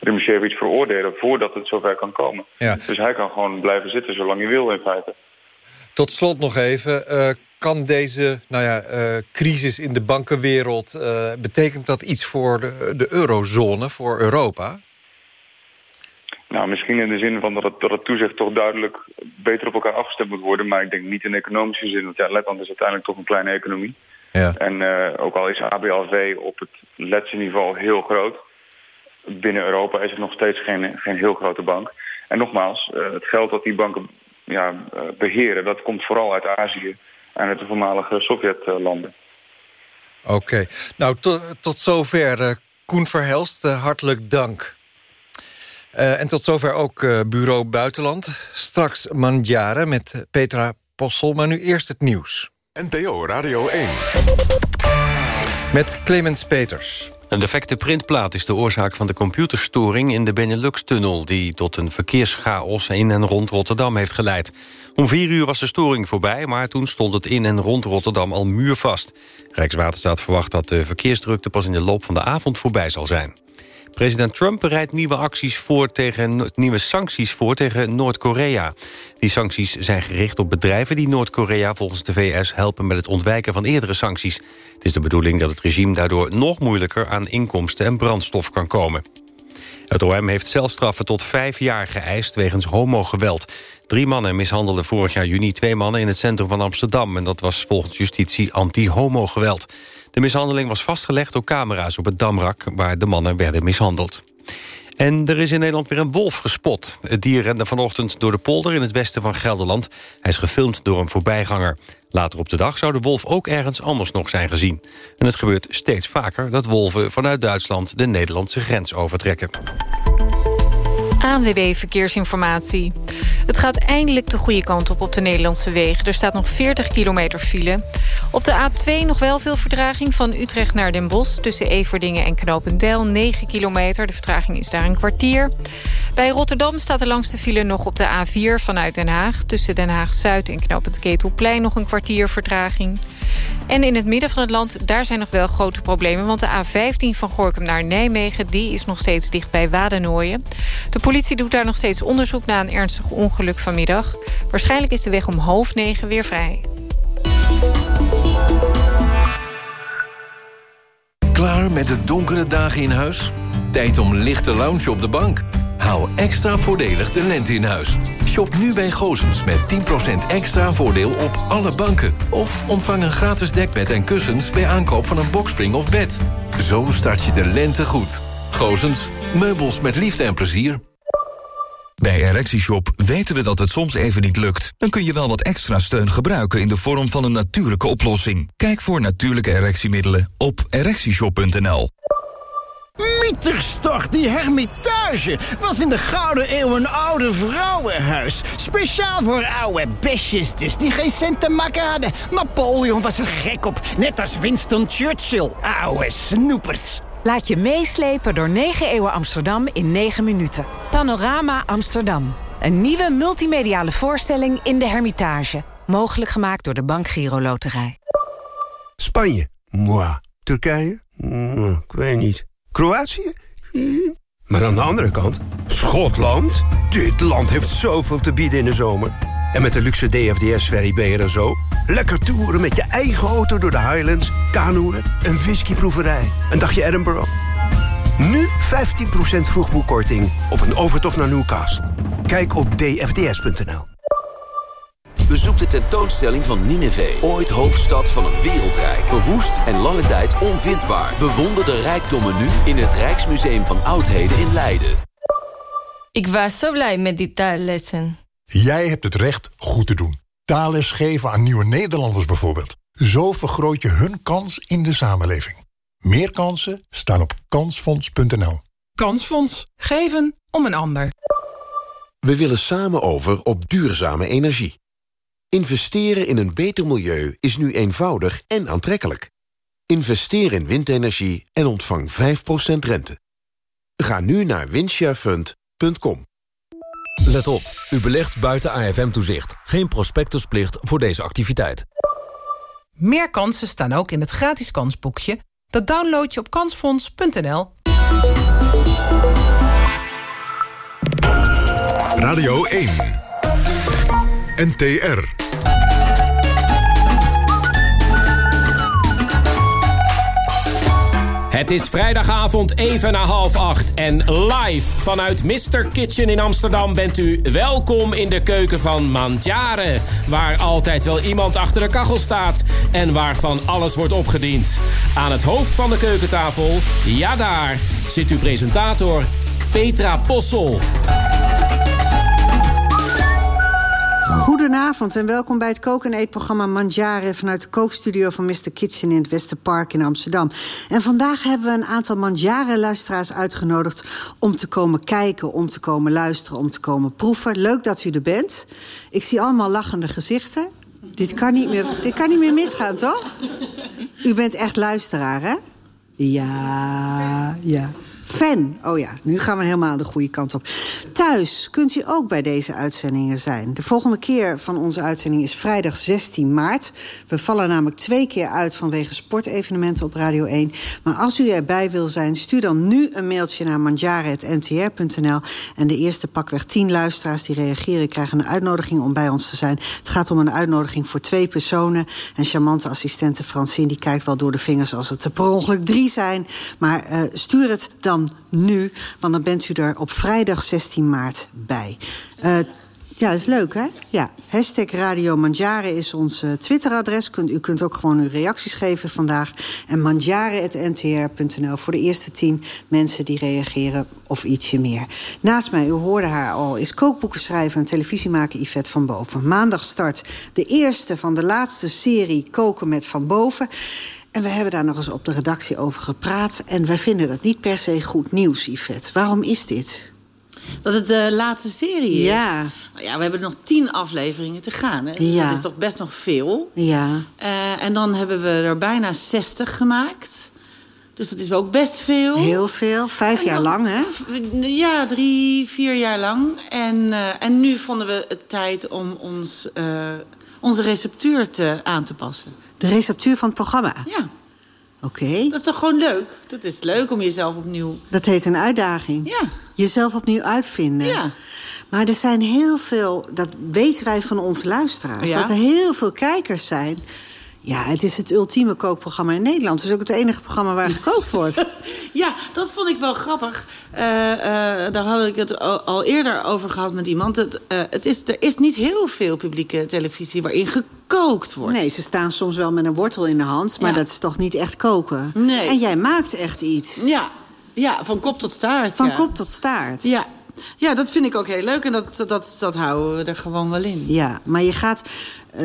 Rimsjevic veroordelen voordat het zover kan komen. Ja. Dus hij kan gewoon blijven zitten zolang hij wil in feite. Tot slot nog even. eh, kan deze nou ja, eh, crisis in de bankenwereld... eh, betekent dat iets voor de, de eurozone, voor Europa? Nou, misschien in de zin van dat het, dat het toezicht toch duidelijk beter op elkaar afgestemd moet worden. Maar ik denk niet in economische zin. Want ja, Letland is uiteindelijk toch een kleine economie. Ja. En eh, ook al is ABLV op het letse niveau heel groot... binnen Europa is het nog steeds geen, geen heel grote bank. En nogmaals, het geld dat die banken ja, eh, beheren... dat komt vooral uit Azië en uit de voormalige Sovjetlanden. Oké. Nou, to- tot zover. eh, Koen Verhelst, eh, hartelijk dank. Eh, en tot zover ook eh, Bureau Buitenland. Straks Mandjaren met Petra Possel, maar nu eerst het nieuws. NPO Radio 1. Met Clemens Peters. Een defecte printplaat is de oorzaak van de computerstoring in de Benelux-tunnel... die tot een verkeerschaos in en rond Rotterdam heeft geleid. Om vier uur was de storing voorbij, maar toen stond het in en rond Rotterdam al muurvast. Rijkswaterstaat verwacht dat de verkeersdrukte pas in de loop van de avond voorbij zal zijn. President Trump bereidt nieuwe, acties voor tegen, nieuwe sancties voor tegen Noord-Korea. Die sancties zijn gericht op bedrijven die Noord-Korea volgens de VS helpen met het ontwijken van eerdere sancties. Het is de bedoeling dat het regime daardoor nog moeilijker aan inkomsten en brandstof kan komen. Het OM heeft celstraffen tot vijf jaar geëist wegens homogeweld. Drie mannen mishandelden vorig jaar juni twee mannen in het centrum van Amsterdam... en dat was volgens justitie anti-homogeweld. De mishandeling was vastgelegd door camera's op het Damrak... waar de mannen werden mishandeld. En er is in Nederland weer een wolf gespot. Het dier rende vanochtend door de polder in het westen van Gelderland. Hij is gefilmd door een voorbijganger. Later op de dag zou de wolf ook ergens anders nog zijn gezien. En het gebeurt steeds vaker dat wolven vanuit Duitsland... de Nederlandse grens overtrekken. ANWB Verkeersinformatie. Het gaat eindelijk de goede kant op op de Nederlandse wegen. Er staat nog 40 kilometer file. Op de A2 nog wel veel vertraging van Utrecht naar Den Bosch... tussen Everdingen en Knopendijl, 9 kilometer. De vertraging is daar een kwartier. Bij Rotterdam staat de file nog op de A4 vanuit Den Haag... tussen Den Haag-Zuid en Knopend Ketelplein nog een kwartier vertraging. En in het midden van het land, daar zijn nog wel grote problemen... want de A15 van Gorkum naar Nijmegen... die is nog steeds dicht bij Wadernooien. De politie doet daar nog steeds onderzoek na een ernstig ongeluk vanmiddag. Waarschijnlijk is de weg om half negen weer vrij. Klaar met de donkere dagen in huis? Tijd om lichte lounge op de bank? Hou extra voordelig de lente in huis. Shop nu bij Gozens met 10% extra voordeel op alle banken. Of ontvang een gratis dekbed en kussens bij aankoop van een boxspring of bed. Zo start je de lente goed. Gozens, meubels met liefde en plezier. Bij ErectieShop weten we dat het soms even niet lukt. Dan kun je wel wat extra steun gebruiken in de vorm van een natuurlijke oplossing. Kijk voor natuurlijke erectiemiddelen op ErectieShop.nl. Mieterstort, die hermitage, was in de Gouden Eeuw een oude vrouwenhuis. Speciaal voor oude besjes dus, die geen cent te maken hadden. Napoleon was er gek op, net als Winston Churchill. Oude snoepers. Laat je meeslepen door 9 eeuwen Amsterdam in 9 minuten. Panorama Amsterdam. Een nieuwe multimediale voorstelling in de Hermitage. Mogelijk gemaakt door de Bank Giro Loterij. Spanje? Moi. Turkije? ik weet niet. Kroatië? Maar aan de andere kant, Schotland? Dit land heeft zoveel te bieden in de zomer. En met de luxe DFDS-ferry ben je er zo. Lekker toeren met je eigen auto door de Highlands, kanoeën, een whiskyproeverij, een dagje Edinburgh. Nu 15% vroegboekkorting op een overtocht naar Newcastle. Kijk op dfds.nl. Bezoek de tentoonstelling van Nineveh. Ooit hoofdstad van een wereldrijk. Verwoest en lange tijd onvindbaar. Bewonder de rijkdommen nu in het Rijksmuseum van Oudheden in Leiden. Ik was zo blij met die taallessen. Jij hebt het recht goed te doen. Taalles geven aan nieuwe Nederlanders bijvoorbeeld. Zo vergroot je hun kans in de samenleving. Meer kansen staan op kansfonds.nl. Kansfonds. Geven om een ander. We willen samen over op duurzame energie. Investeren in een beter milieu is nu eenvoudig en aantrekkelijk. Investeer in windenergie en ontvang 5% rente. Ga nu naar windsharefund.com. Let op, u belegt buiten AFM-toezicht. Geen prospectusplicht voor deze activiteit. Meer kansen staan ook in het gratis kansboekje. Dat download je op kansfonds.nl. Radio 1. NTR. Het is vrijdagavond even na half acht en live vanuit Mr. Kitchen in Amsterdam bent u welkom in de keuken van Mandjaren. Waar altijd wel iemand achter de kachel staat en waarvan alles wordt opgediend. Aan het hoofd van de keukentafel, ja daar, zit uw presentator Petra Possel. Goedenavond en welkom bij het koken- en eetprogramma Mangiare... vanuit de kookstudio van Mr. Kitchen in het Westerpark in Amsterdam. En vandaag hebben we een aantal Mangiare-luisteraars uitgenodigd... om te komen kijken, om te komen luisteren, om te komen proeven. Leuk dat u er bent. Ik zie allemaal lachende gezichten. Dit kan niet meer, dit kan niet meer misgaan, toch? U bent echt luisteraar, hè? Ja, ja. Fan. Oh ja, nu gaan we helemaal de goede kant op. Thuis kunt u ook bij deze uitzendingen zijn. De volgende keer van onze uitzending is vrijdag 16 maart. We vallen namelijk twee keer uit vanwege sportevenementen op Radio 1. Maar als u erbij wil zijn, stuur dan nu een mailtje naar mandjaren.ntr.nl. En de eerste pakweg 10 luisteraars die reageren... krijgen een uitnodiging om bij ons te zijn. Het gaat om een uitnodiging voor twee personen. En charmante assistente Francine die kijkt wel door de vingers... als het er per ongeluk drie zijn. Maar uh, stuur het dan nu, want dan bent u er op vrijdag 16 maart bij. Uh, ja, is leuk, hè? Ja. Hashtag Radio Mandjaren is ons uh, Twitteradres. Kunt, u kunt ook gewoon uw reacties geven vandaag. En mandjaren.ntr.nl voor de eerste tien mensen die reageren of ietsje meer. Naast mij, u hoorde haar al, is kookboekenschrijver en televisiemaker Yvette van Boven. Maandag start de eerste van de laatste serie Koken met Van Boven. En we hebben daar nog eens op de redactie over gepraat. En wij vinden dat niet per se goed nieuws, Yvette. Waarom is dit? Dat het de laatste serie is? Ja. Nou ja, we hebben nog tien afleveringen te gaan. Hè? Dus Ja. dat is toch best nog veel. Ja. Eh, en dan hebben we er bijna 60 gemaakt. Dus dat is ook best veel. Heel veel. Vijf jaar lang, hè? Ja, drie, vier jaar lang. En, eh, en nu vonden we het tijd om ons, eh, onze receptuur te, aan te passen. De receptuur van het programma? Ja. Oké. Dat is toch gewoon leuk? Dat is leuk om jezelf opnieuw... Dat heet een uitdaging. Ja. Jezelf opnieuw uitvinden. Ja. Maar er zijn heel veel, dat weten wij van onze luisteraars... Ja. dat er heel veel kijkers zijn... Ja, het is het ultieme kookprogramma in Nederland. Het is ook het enige programma waar gekookt wordt. Ja, dat vond ik wel grappig. Eh, eh, daar had ik het al, eerder over gehad met iemand. Het, eh, het is, er is niet heel veel publieke televisie waarin gekookt wordt. Nee, ze staan soms wel met een wortel in de hand... maar Ja. dat is toch niet echt koken? Nee. En jij maakt echt iets. Ja, ja van kop tot staart. Van ja. kop tot staart. Ja. ja, dat vind ik ook heel leuk. En dat, dat, dat houden we er gewoon wel in. Ja, maar je gaat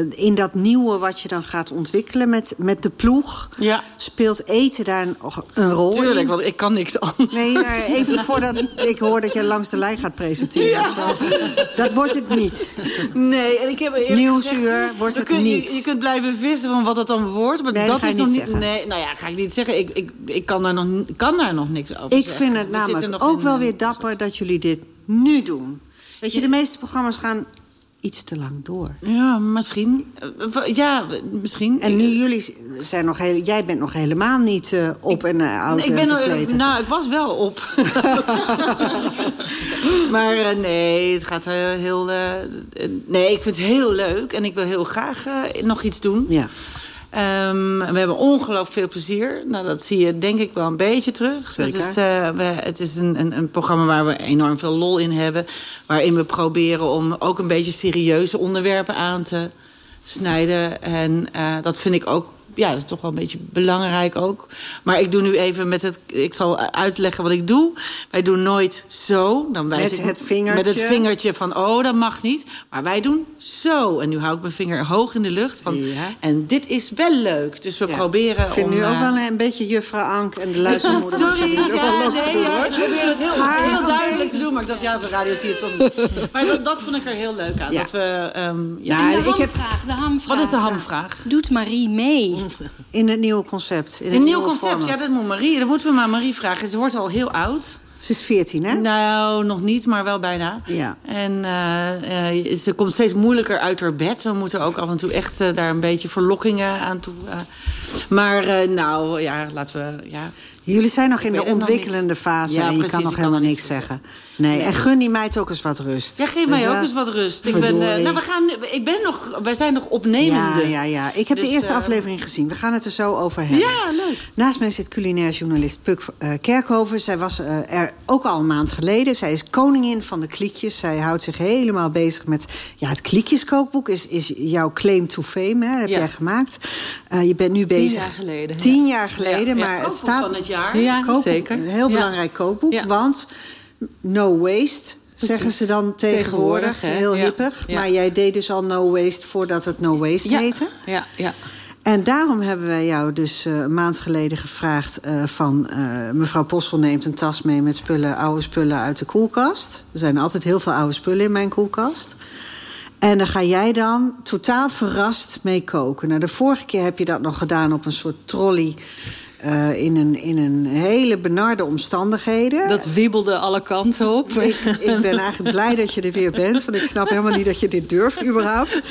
in dat nieuwe wat je dan gaat ontwikkelen met, met de ploeg... Ja. speelt eten daar een rol in? Tuurlijk, want ik kan niks anders. Nee, maar even voordat ik hoor dat je langs de lijn gaat presenteren. of zo. Dat wordt het niet. Nee, en ik heb eerlijk Nieuwsuur gezegd, wordt het kun- niet. Je, je kunt blijven vissen van wat het dan wordt. Maar Nee, dat is nog niet zeggen. Nee, nou ja, ga ik niet zeggen. Ik, ik, ik kan, daar nog, ik kan daar nog niks over Ik zeggen. vind het namelijk ook in, wel eh, weer dapper dat jullie dit nu doen. Weet je, de meeste programma's gaan iets te lang door. Ja, misschien. Eh, Ja, misschien. En nu jullie zijn nog heel, jij bent nog helemaal niet eh, op en uh, oud ik en ben versleten. nou, ik was wel op. maar nee, het gaat heel. nee, ik vind het heel leuk en ik wil heel graag nog iets doen. Ja. Ehm, we hebben ongelooflijk veel plezier. Nou, dat zie je denk ik wel een beetje terug. Zeker. Het is, eh, we, het is een, een, een programma waar we enorm veel lol in hebben. Waarin we proberen om ook een beetje serieuze onderwerpen aan te snijden. En eh, dat vind ik ook... Ja, dat is toch wel een beetje belangrijk ook. Maar ik doe nu even met het... Ik zal uitleggen wat ik doe. Wij doen nooit zo. Dan wijs Met ik het vingertje. Met het vingertje van, oh, dat mag niet. Maar wij doen zo. En nu hou ik mijn vinger hoog in de lucht. Van, En dit is wel leuk. Dus we proberen Ik vind om... nu ook eh, wel een beetje juffrouw Ank en de luistermoeder. Sorry, er ja, nee, doen, ja, hoor. ik probeer het heel, Maar, heel duidelijk te doen. Maar ik dacht, ja, de radio zie je het toch niet. Maar dat, dat vond ik er heel leuk aan. Ja. Dat we, ehm, ja, En ik heb- de hamvraag. Wat is de hamvraag? Doet Marie mee? In het nieuwe concept. In het Een nieuw concept, format. ja, dat moet Marie. Dat moeten we maar Marie vragen. Ze wordt al heel oud. Ze is 14, hè? Nou, nog niet, maar wel bijna. Ja. En eh, eh, ze komt steeds moeilijker uit haar bed. We moeten ook af en toe echt eh, daar een beetje verlokkingen aan toe. maar nou, ja, laten we... Ja. Jullie zijn nog in de ontwikkelende fase Ja, en je precies, kan nog helemaal niks zeggen. Nee, en gun die meid ook eens wat rust. Ja, geef mij ook eens wat rust. Ik ben, eh, Verdorie. nou, we gaan, ik ben nog, wij zijn nog opnemende. Ja, ja, ja. Ik heb Dus, de eerste eh, aflevering gezien. We gaan het er zo over hebben. Ja, leuk. Naast mij zit culinair journalist Puk eh, Kerkhoven. Zij was er ook al een maand geleden. Zij is koningin van de kliekjes. Zij houdt zich helemaal bezig met... Ja, het kliekjeskookboek is, is jouw claim to fame. Hè? Dat heb Ja. jij gemaakt. Eh, je bent nu bezig... jaar geleden, Tien ja. jaar geleden, Ja, ja, maar het staat... van het jaar. Ja, zeker. Een heel Ja. belangrijk kookboek, Ja. want... No waste, zeggen ze dan tegenwoordig. Heel hippig. Maar jij deed dus al no waste voordat het no waste heette. Ja, ja. En daarom hebben wij jou dus eh, een maand geleden gevraagd... eh, van eh, mevrouw Possel neemt een tas mee met spullen, oude spullen uit de koelkast. Er zijn altijd heel veel oude spullen in mijn koelkast. En dan ga jij dan totaal verrast mee koken. Nou, de vorige keer heb je dat nog gedaan op een soort trolley... eh, in, een, in een hele benarde omstandigheden. Dat wiebelde alle kanten op. Ik, ik ben eigenlijk blij dat je er weer bent. Want ik snap helemaal niet dat je dit durft überhaupt.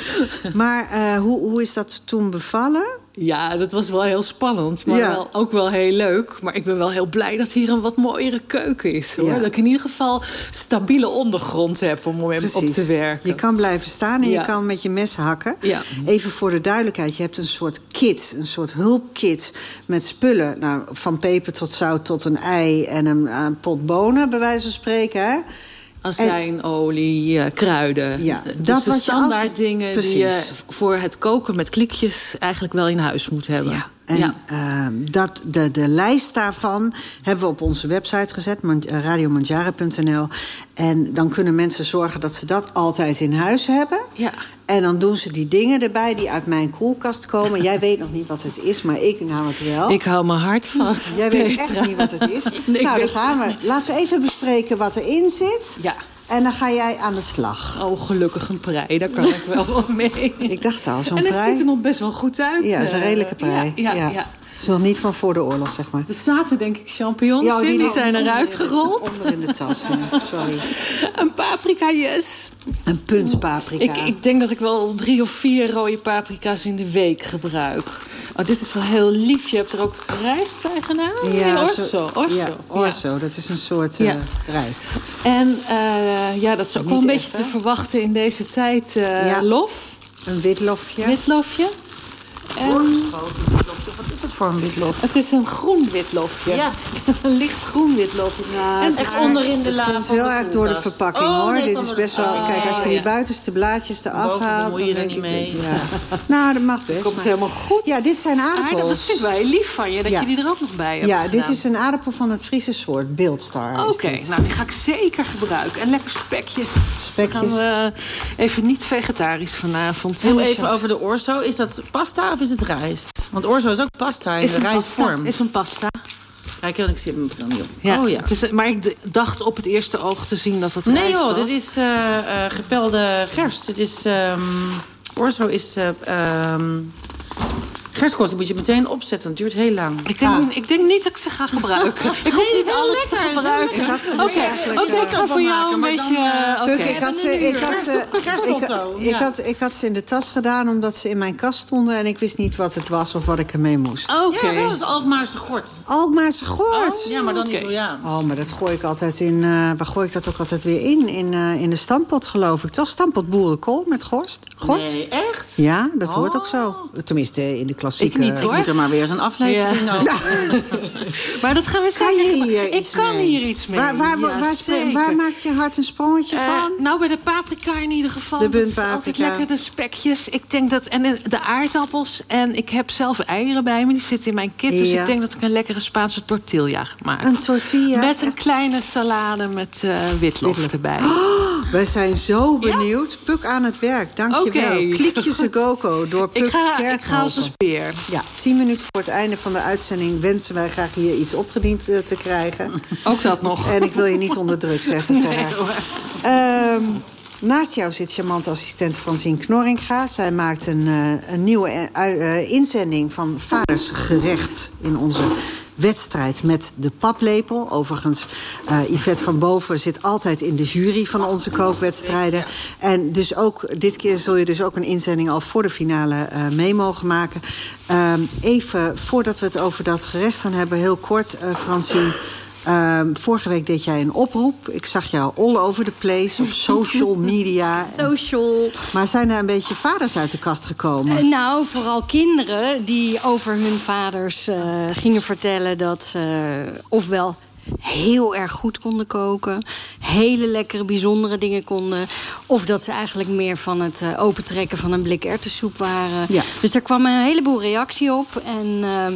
Maar uh, hoe, hoe is dat toen bevallen? Ja, dat was wel heel spannend, maar Ja. wel, ook wel heel leuk. Maar ik ben wel heel blij dat hier een wat mooiere keuken is. Hoor. Ja. Dat ik in ieder geval stabiele ondergrond heb om op Precies. te werken. Je kan blijven staan en Ja. je kan met je mes hakken. Even voor de duidelijkheid, je hebt een soort kit, een soort hulpkit met spullen. Nou, van peper tot zout tot een ei en een, een pot bonen, bij wijze van spreken. Hè? Azijn, olie, eh, kruiden. Ja, dus dat de standaard altijd- dingen die je voor het koken met klikjes eigenlijk wel in huis moet hebben. En Ja. ehm, dat, de, de lijst daarvan hebben we op onze website gezet, eh, radiomandjaren.nl. En dan kunnen mensen zorgen dat ze dat altijd in huis hebben. Ja. En dan doen ze die dingen erbij die uit mijn koelkast komen. Jij weet nog niet wat het is, maar ik namelijk wel. Ik hou mijn hart vast. Jij weet Petra. echt niet wat het is. Nee, nou, dan gaan we. Laten we even bespreken wat erin zit. Ja. En dan ga jij aan de slag. Oh, gelukkig een prei. Daar kan ik wel wat mee. Ik dacht al, zo'n En het prei. ziet er nog best wel goed uit. Ja, zo'n eh, redelijke prei. Ja, ja, ja. Is nog niet van voor de oorlog, zeg maar. Er zaten denk ik champignons Ja, in, die, zijn eruit gerold. Onder in de tas sorry. Een paprika, yes. Een puntspaprika. Ik, ik denk dat ik wel drie of vier rode paprika's in de week gebruik. Oh, dit is wel heel lief. Je hebt er ook rijst bij gedaan? nee, orzo. zo- orzo. Ja, orzo. Dat is een soort eh, Ja. rijst. En eh, ja, dat is ook wel een beetje te verwachten in deze tijd. Ja. Lof. Een witlofje. Witlofje. En is het voor een witlof? het is een groen witlofje. Ja. een licht groen witlofje. en echt onderin de Het la komt heel erg door de verpakking, Oh, hoor. nee, Dit is best wel... Oh, kijk, als je die ja. buitenste blaadjes eraf haalt... je dan er denk niet ik, mee. Ja. nou, dat mag best. Komt maar- helemaal goed. Ja, dit zijn aardappels. dat vind ik wel heel lief van je, dat Ja. je die er ook nog bij hebt Ja, dit is een aardappel van het Friese soort. Beeldstar Oké, nou die ga ik zeker gebruiken. En lekker spekjes. Spekjes. Dan gaan we even niet vegetarisch vanavond. Heel even over de orzo. Is dat pasta of is het rijst? Want orzo is ook pasta in Is de een rijstvorm. pasta, Is een pasta. Kijk, ik zie mijn bril niet op. Ja, Oh ja. Het is, maar ik dacht op het eerste oog te zien dat het Nee rijst joh, dit is eh, eh, gepelde gerst. Dit is... ehm orzo is... eh gerstkorst, die moet je meteen opzetten. Het duurt heel lang. Ik denk, ik denk niet dat ik ze ga gebruiken. Ik hoef Nee, niet alles lekker, te gebruiken. Ik had ze Oké, dus eigenlijk, oké, eh, ik ga voor jou een beetje... Puk, ik, had ze, ik, had ze, ik, had, ik had ze in de tas gedaan omdat ze in mijn kast stonden... en ik wist niet wat het was of wat ik ermee moest. Oké. Ja, wel, dat is Alkmaarse gort. Alkmaarse goort. Oh, ja, maar dan Oké. Italiaans. Oh, maar dat gooi ik altijd in... eh, waar gooi ik dat ook altijd weer in? In, eh, in de stampot, geloof ik. Toch? Stampot boerenkool met gorst? Gort? Nee, echt? Ja, dat hoort ook zo. Tenminste, in de klassieke... Ik niet, hoor. Ik moet er maar weer eens een aflevering Ja. over. Maar dat gaan we Kan je hier Ik kan mee? hier iets mee. Waar, waar, Ja, waar, waar maakt je hart een sprongetje Eh, van? nou, bij de paprika in ieder geval. De is altijd buntpaprika. lekker, de spekjes. Ik denk dat, en de- de aardappels. En ik heb zelf eieren bij me, die zitten in mijn kit. Dus Ja. ik denk dat ik een lekkere Spaanse tortilla ga maken. Een tortilla? Met een kleine salade met eh, witlof Witlof. erbij. Oh, wij zijn zo benieuwd. Puk aan het werk, dankjewel. Oké. Klikjes de Goko door Puk ik, ga, ik ga als een speer. Ja, tien minuten voor het einde van de uitzending wensen wij graag hier iets opgediend eh, te krijgen. Ook dat nog. En ik wil je niet onder druk zetten. verder. Ehm, naast jou zit charmante assistent Francine Knorringa. Zij maakt een, eh, een nieuwe eh, inzending van Vaders Gerecht in onze wedstrijd met de paplepel. Overigens, eh, Yvette van Boven zit altijd in de jury van onze kookwedstrijden. En dus ook, dit keer zul je dus ook een inzending al voor de finale eh, mee mogen maken. Ehm, even voordat we het over dat gerecht gaan hebben, heel kort, eh Francine. Ehm, vorige week deed jij een oproep. Ik zag jou all over the place op social media. Social. Maar zijn er een beetje vaders uit de kast gekomen? Eh, nou, vooral kinderen die over hun vaders eh, gingen vertellen dat ze ofwel heel erg goed konden koken, hele lekkere, bijzondere dingen konden, of dat ze eigenlijk meer van het eh, opentrekken van een blik erwtensoep waren. Ja. Dus daar kwam een heleboel reactie op en. ehm,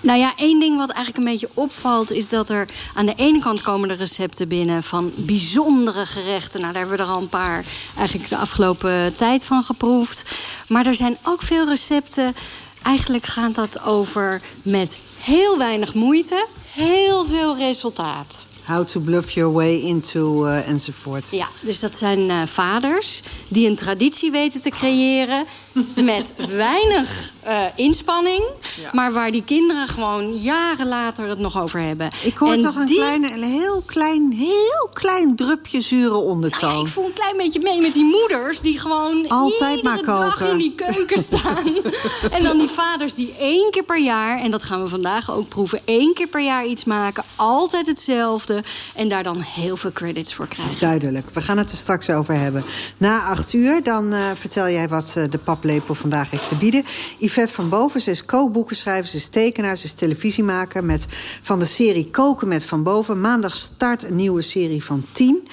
nou ja, één ding wat eigenlijk een beetje opvalt... is dat er aan de ene kant komen de recepten binnen... van bijzondere gerechten. Nou, daar hebben we er al een paar eigenlijk de afgelopen tijd van geproefd. Maar er zijn ook veel recepten... eigenlijk gaat dat over met heel weinig moeite... heel veel resultaat. How to bluff your way into uh, enzovoort. Ja, dus dat zijn uh, vaders die een traditie weten te creëren... met weinig uh, inspanning, ja. maar waar die kinderen gewoon jaren later het nog over hebben. Ik hoor en toch een, die... kleine, een heel klein, heel klein drupje zure ondertoon. Nou ja, ik voel een klein beetje mee met die moeders die gewoon altijd maar koken. dag in die keuken staan. en dan die vaders die één keer per jaar, en dat gaan we vandaag ook proeven, één keer per jaar iets maken, altijd hetzelfde, en daar dan heel veel credits voor krijgen. Duidelijk. We gaan het er straks over hebben. Na acht uur dan uh, vertel jij wat uh, de paplepel vandaag heeft te bieden. Yvette van Boven, ze is kookboekenschrijver, ze is tekenaar, ze is televisiemaker met van de serie Koken met Van Boven. Maandag start een nieuwe serie van tien.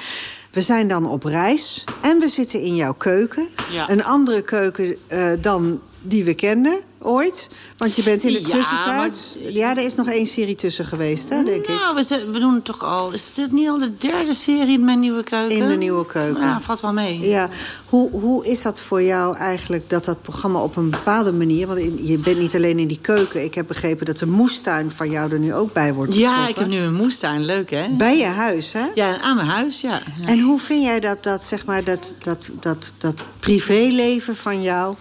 We zijn dan op reis en we zitten in jouw keuken. Ja. Een andere keuken uh, dan die we kenden ooit? Want je bent in de ja, tussentijd... Maar... Ja, er is nog één serie tussen geweest, hè, denk nou, ik. We, we doen het toch al... Is dit niet al de derde serie in mijn nieuwe keuken? In de nieuwe keuken. Ja, valt wel mee. Ja. Hoe, hoe is dat voor jou eigenlijk, dat dat programma op een bepaalde manier... want je bent niet alleen in die keuken. Ik heb begrepen dat de moestuin van jou er nu ook bij wordt betrokken. Ja, ik heb nu een moestuin. Leuk, hè? Bij je huis, hè? Ja, aan mijn huis, ja. ja. En hoe vind jij dat, dat, zeg maar, dat, dat, dat, dat privéleven van jou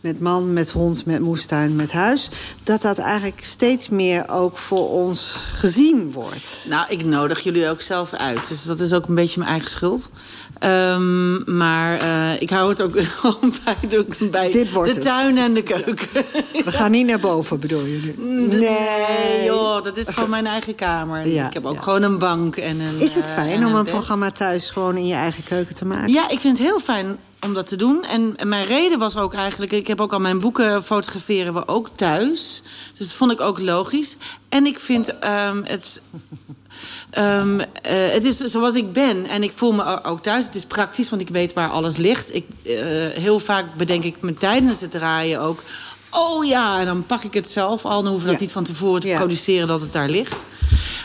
met man, met hond, met moestuin, met huis... dat dat eigenlijk steeds meer ook voor ons gezien wordt. Nou, ik nodig jullie ook zelf uit. Dus dat is ook een beetje mijn eigen schuld. Um, maar uh, ik hou het ook gewoon bij, de, bij Dit wordt de tuin en de keuken. We gaan niet naar boven, bedoel je nu? Nee, nee joh, dat is gewoon mijn eigen kamer. Ja, ik heb ook ja. gewoon een bank en een Is het fijn uh, om een, een programma thuis gewoon in je eigen keuken te maken? Ja, ik vind het heel fijn om dat te doen. En, mijn reden was ook eigenlijk... ik heb ook al mijn boeken fotograferen we ook thuis. Dus dat vond ik ook logisch. En ik vind um, het... Um, uh, het is zoals ik ben. En ik voel me ook thuis. Het is praktisch, want ik weet waar alles ligt. Ik, uh, heel vaak bedenk ik me tijdens het draaien ook... oh ja, en dan pak ik het zelf al. Dan hoeven we ja. dat niet van tevoren te ja. produceren dat het daar ligt.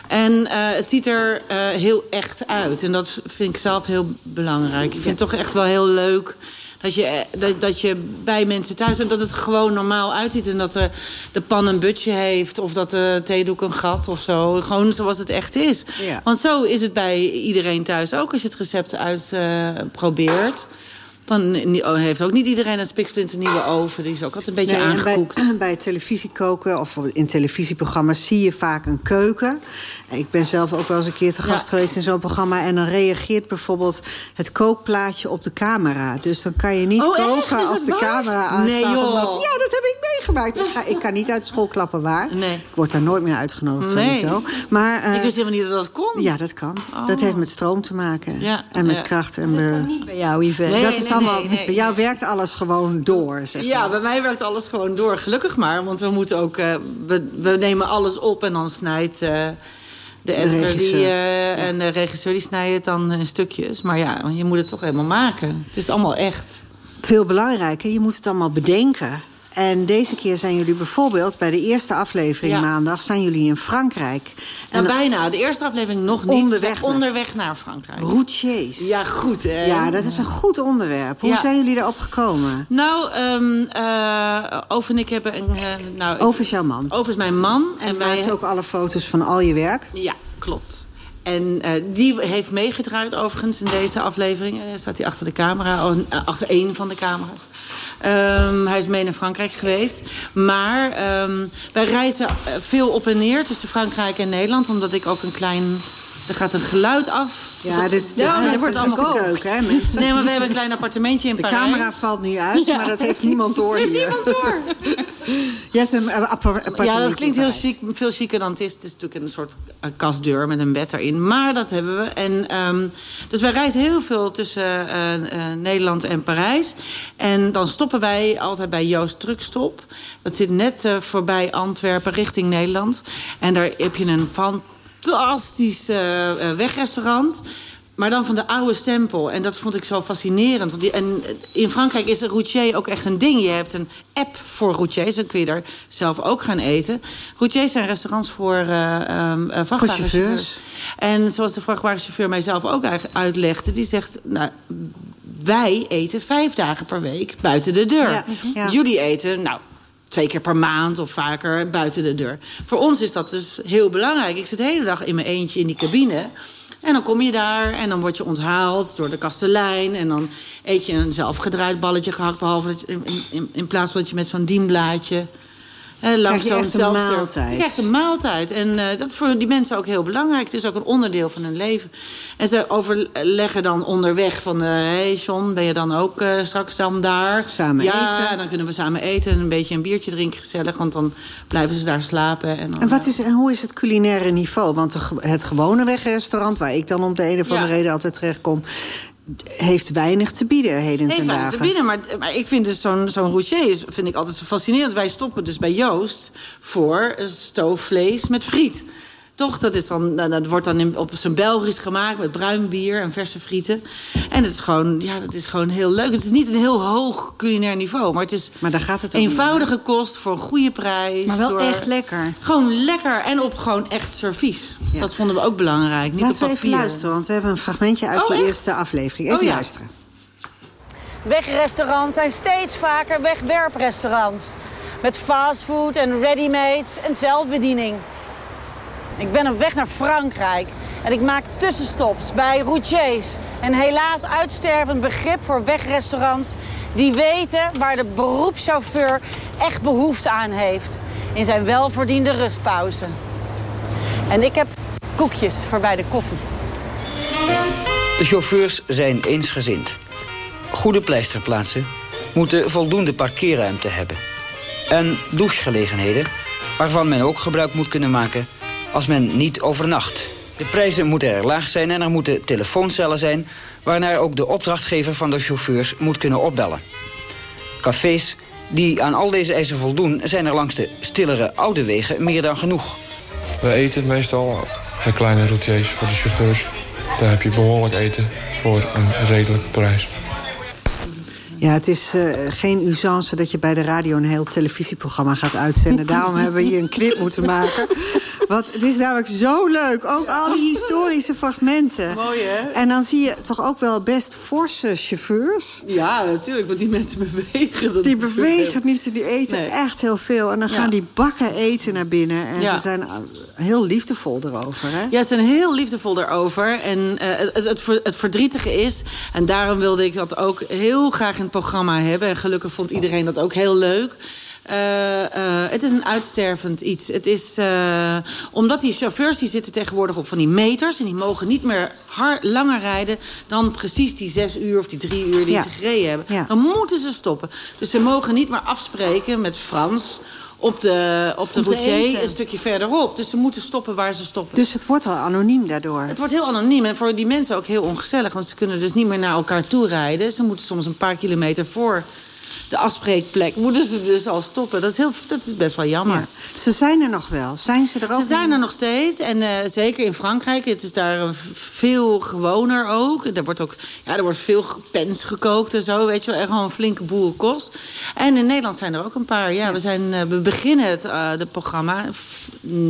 En uh, het ziet er uh, heel echt uit. En dat vind ik zelf heel belangrijk. Ik vind het toch echt wel heel leuk dat je, dat, dat je bij mensen thuis bent... dat het gewoon normaal uitziet. En dat de, de pan een butje heeft. Of dat de theedoek een gat of zo. Gewoon zoals het echt is. Want zo is het bij iedereen thuis ook. Als je het recept uitprobeert... Uh, dan heeft ook niet iedereen een spiksplinter nieuwe oven. Die is ook altijd een beetje nee, aangekoekt. Bij, bij televisie koken of in televisieprogramma's zie je vaak een keuken. Ik ben zelf ook wel eens een keer te gast ja. geweest in zo'n programma. En dan reageert bijvoorbeeld het kookplaatje op de camera. Dus dan kan je niet oh, koken als de waar? camera aanstaat. Nee, joh. Omdat, ja, dat heb ik meegemaakt. Ik, ga, ik kan niet uit de school klappen waar. Nee. Ik word daar nooit meer uitgenodigd nee. sowieso. Maar, uh, ik wist helemaal niet dat dat kon. Ja, dat kan. Oh. Dat heeft met stroom te maken. Ja. En met ja. kracht. En dat be... kan niet bij jou, Yvette. Nee, dat is allemaal, nee, nee. Bij jou werkt alles gewoon door, zeg Ja, maar. bij mij werkt alles gewoon door. Gelukkig maar, want we moeten ook... Uh, we, we, nemen alles op en dan snijdt... Uh, de editor die, uh, ja. en de regisseur die snijden het dan in stukjes. Maar ja, je moet het toch helemaal maken. Het is allemaal echt. Veel belangrijker, je moet het allemaal bedenken. En deze keer zijn jullie bijvoorbeeld bij de eerste aflevering ja. maandag... zijn jullie in Frankrijk. Nou, en bijna. De eerste aflevering nog niet. Onderweg naar, onderweg naar Frankrijk. Routiers. Ja, goed hè? Ja, dat is een goed onderwerp. Hoe Ja. zijn jullie erop gekomen? Nou, um, uh, Over en ik hebben een... Uh, nou, Over is jouw man. Over is mijn man. En, En maakt wij... ook alle foto's van al je werk. Ja, klopt. En uh, die heeft meegedraaid overigens in deze aflevering. Uh, staat hij achter de camera, oh, uh, achter één van de camera's. Um, hij is mee naar Frankrijk geweest. Maar um, wij reizen veel op en neer tussen Frankrijk en Nederland. Omdat ik ook een klein... Er gaat een geluid af. Ja, dit, dit, Ja, dit wordt allemaal de keuken, hè, mensen? Nee, maar we hebben een klein appartementje in De Parijs. camera valt nu uit, maar dat heeft niemand door Heeft hier. niemand door. Je hebt een uh, appartement Ja, dat klinkt heel chic, veel chiquer dan het is. Het is natuurlijk een soort uh, kastdeur met een bed erin. Maar dat hebben we. En, um, dus wij reizen heel veel tussen uh, uh, Nederland en Parijs. En dan stoppen wij altijd bij Joost Truckstop. Dat zit net uh, voorbij Antwerpen, richting Nederland. En daar heb je een fantastisch uh, wegrestaurant... Maar dan van de oude stempel. En dat vond ik zo fascinerend. Want die, en in Frankrijk is een routier ook echt een ding. Je hebt een app voor routiers. Dan kun je daar zelf ook gaan eten. Routiers zijn restaurants voor, uh, uh, vrachtwagenchauffeurs. En zoals de vrachtwagenchauffeur mij zelf ook uitlegde. Die zegt, nou, wij eten vijf dagen per week buiten de deur. Ja, ja. Jullie eten, nou, twee keer per maand of vaker buiten de deur. Voor ons is dat dus heel belangrijk. Ik zit de hele dag in mijn eentje in die cabine. En dan kom je daar en dan word je onthaald door de kastelein. En dan eet je een zelfgedraaid balletje gehakt... behalve dat je, in, in, in plaats van dat je met zo'n dienblaadje He, krijg je echt een maaltijd. Je krijgt een maaltijd. En uh, dat is voor die mensen ook heel belangrijk. Het is ook een onderdeel van hun leven. En ze overleggen dan onderweg van... Hé uh, hey John, ben je dan ook uh, straks dan daar? Samen ja, eten. Ja, dan kunnen we samen eten en een beetje een biertje drinken gezellig. Want dan blijven ze daar slapen. En, dan, en, wat is, en hoe is het culinaire niveau? Want het gewone wegrestaurant... waar ik dan om de een of andere ja. reden altijd terecht kom heeft weinig te bieden heden ten dagen. te bieden, maar, maar ik vind dus zo'n zo'n routier vind ik altijd zo fascinerend. Wij stoppen dus bij Joost voor stoofvlees met friet. Toch, dat, is dan, dat wordt dan in, op zijn Belgisch gemaakt met bruin bier en verse frieten. En het is gewoon, ja, dat is gewoon heel leuk. Het is niet een heel hoog culinair niveau, maar het is maar daar gaat het eenvoudige kost voor een goede prijs. Maar wel door, echt lekker. Gewoon lekker en op gewoon echt servies. Ja. Dat vonden we ook belangrijk. Niet Laten op we even luisteren, want we hebben een fragmentje uit oh, de echt? eerste aflevering. Even oh, ja. luisteren. Wegrestaurants zijn steeds vaker wegwerprestaurants. Met fastfood en readymates en zelfbediening. Ik ben op weg naar Frankrijk en ik maak tussenstops bij routiers. Een helaas uitstervend begrip voor wegrestaurants... die weten waar de beroepschauffeur echt behoefte aan heeft... in zijn welverdiende rustpauze. En ik heb koekjes voor bij de koffie. De chauffeurs zijn eensgezind. Goede pleisterplaatsen moeten voldoende parkeerruimte hebben. En douchegelegenheden waarvan men ook gebruik moet kunnen maken als men niet overnacht. De prijzen moeten er laag zijn en er moeten telefooncellen zijn... waarnaar ook de opdrachtgever van de chauffeurs moet kunnen opbellen. Cafés die aan al deze eisen voldoen... zijn er langs de stillere oude wegen meer dan genoeg. We eten meestal de kleine routiers voor de chauffeurs. Daar heb je behoorlijk eten voor een redelijke prijs. Ja, het is uh, geen usance dat je bij de radio een heel televisieprogramma gaat uitzenden. Daarom hebben we hier een knip moeten maken. Want het is namelijk zo leuk. Ook al die historische fragmenten. Mooi, hè? En dan zie je toch ook wel best forse chauffeurs. Ja, natuurlijk, want die mensen bewegen. Dat die bewegen niet, die eten nee. echt heel veel. En dan gaan die bakken eten naar binnen. En ja. ze zijn heel liefdevol erover, hè? Ja, ze zijn heel liefdevol erover. En uh, het, het, het verdrietige is... en daarom wilde ik dat ook heel graag in het programma hebben. En gelukkig vond iedereen dat ook heel leuk. Uh, uh, het is een uitstervend iets. Het is, uh, omdat die chauffeurs die zitten tegenwoordig op van die meters... en die mogen niet meer hard, langer rijden dan precies die zes uur of die drie uur die ja. ze gereden hebben. Ja. Dan moeten ze stoppen. Dus ze mogen niet meer afspreken met Frans op de, op de routier een stukje verderop. Dus ze moeten stoppen waar ze stoppen. Dus het wordt al anoniem daardoor? Het wordt heel anoniem en voor die mensen ook heel ongezellig. Want ze kunnen dus niet meer naar elkaar toe rijden. Ze moeten soms een paar kilometer voor de afspreekplek moeten ze dus al stoppen. Dat is, heel, dat is best wel jammer. Ja. Ze zijn er nog wel. Zijn ze er ook? Ze zijn er nog steeds. En uh, zeker in Frankrijk. Het is daar veel gewoner ook. Er wordt ook ja, er wordt veel pens gekookt en zo. Weet je wel. Echt gewoon een flinke boerenkost. En in Nederland zijn er ook een paar. Ja, ja. We, zijn, uh, we beginnen het uh, de programma.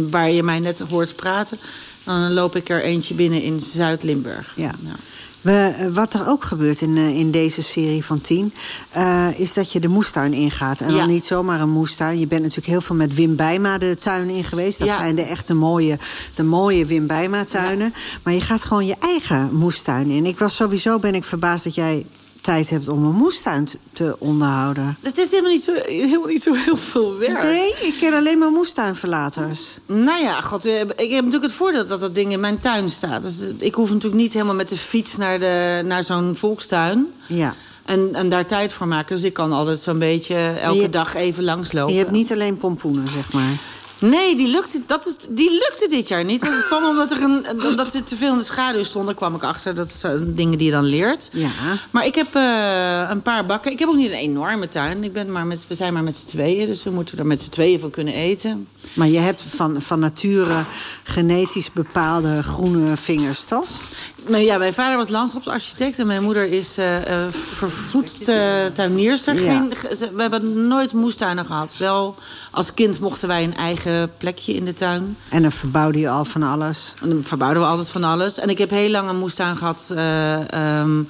Waar je mij net hoort praten. Dan loop ik er eentje binnen in Zuid-Limburg. Ja. ja. We, wat er ook gebeurt in, uh, in deze serie van tien... Uh, is dat je de moestuin ingaat. En ja. dan niet zomaar een moestuin. Je bent natuurlijk heel veel met Wim Bijma de tuin in geweest. Dat ja. zijn de echte mooie, de mooie Wim Bijma tuinen. Ja. Maar je gaat gewoon je eigen moestuin in. Ik was sowieso ben ik verbaasd dat jij tijd hebt om een moestuin te onderhouden. Het is helemaal niet zo, helemaal niet zo heel veel werk. Nee, ik ken alleen maar moestuinverlaters. Nou ja, god, ik heb natuurlijk het voordeel dat dat ding in mijn tuin staat. Dus ik hoef natuurlijk niet helemaal met de fiets naar, de, naar zo'n volkstuin. Ja. En, en daar tijd voor maken. Dus ik kan altijd zo'n beetje elke je, dag even langslopen. Je hebt niet alleen pompoenen, zeg maar. Nee, die lukte, dat is, die lukte dit jaar niet. Dat kwam omdat, er een, omdat ze te veel in de schaduw stonden, kwam ik achter. Dat zijn dingen die je dan leert. Ja. Maar ik heb uh, een paar bakken. Ik heb ook niet een enorme tuin. Ik ben maar met, we zijn maar met z'n tweeën, dus we moeten er met z'n tweeën van kunnen eten. Maar je hebt van, van nature genetisch bepaalde groene vingers, toch? Nou ja, mijn vader was landschapsarchitect en mijn moeder is uh. Ja. We hebben nooit moestuinen gehad. Wel, als kind mochten wij een eigen plekje in de tuin. En dan verbouwde je al van alles? En dan verbouwden we altijd van alles. En ik heb heel lang een moestuin gehad... Um,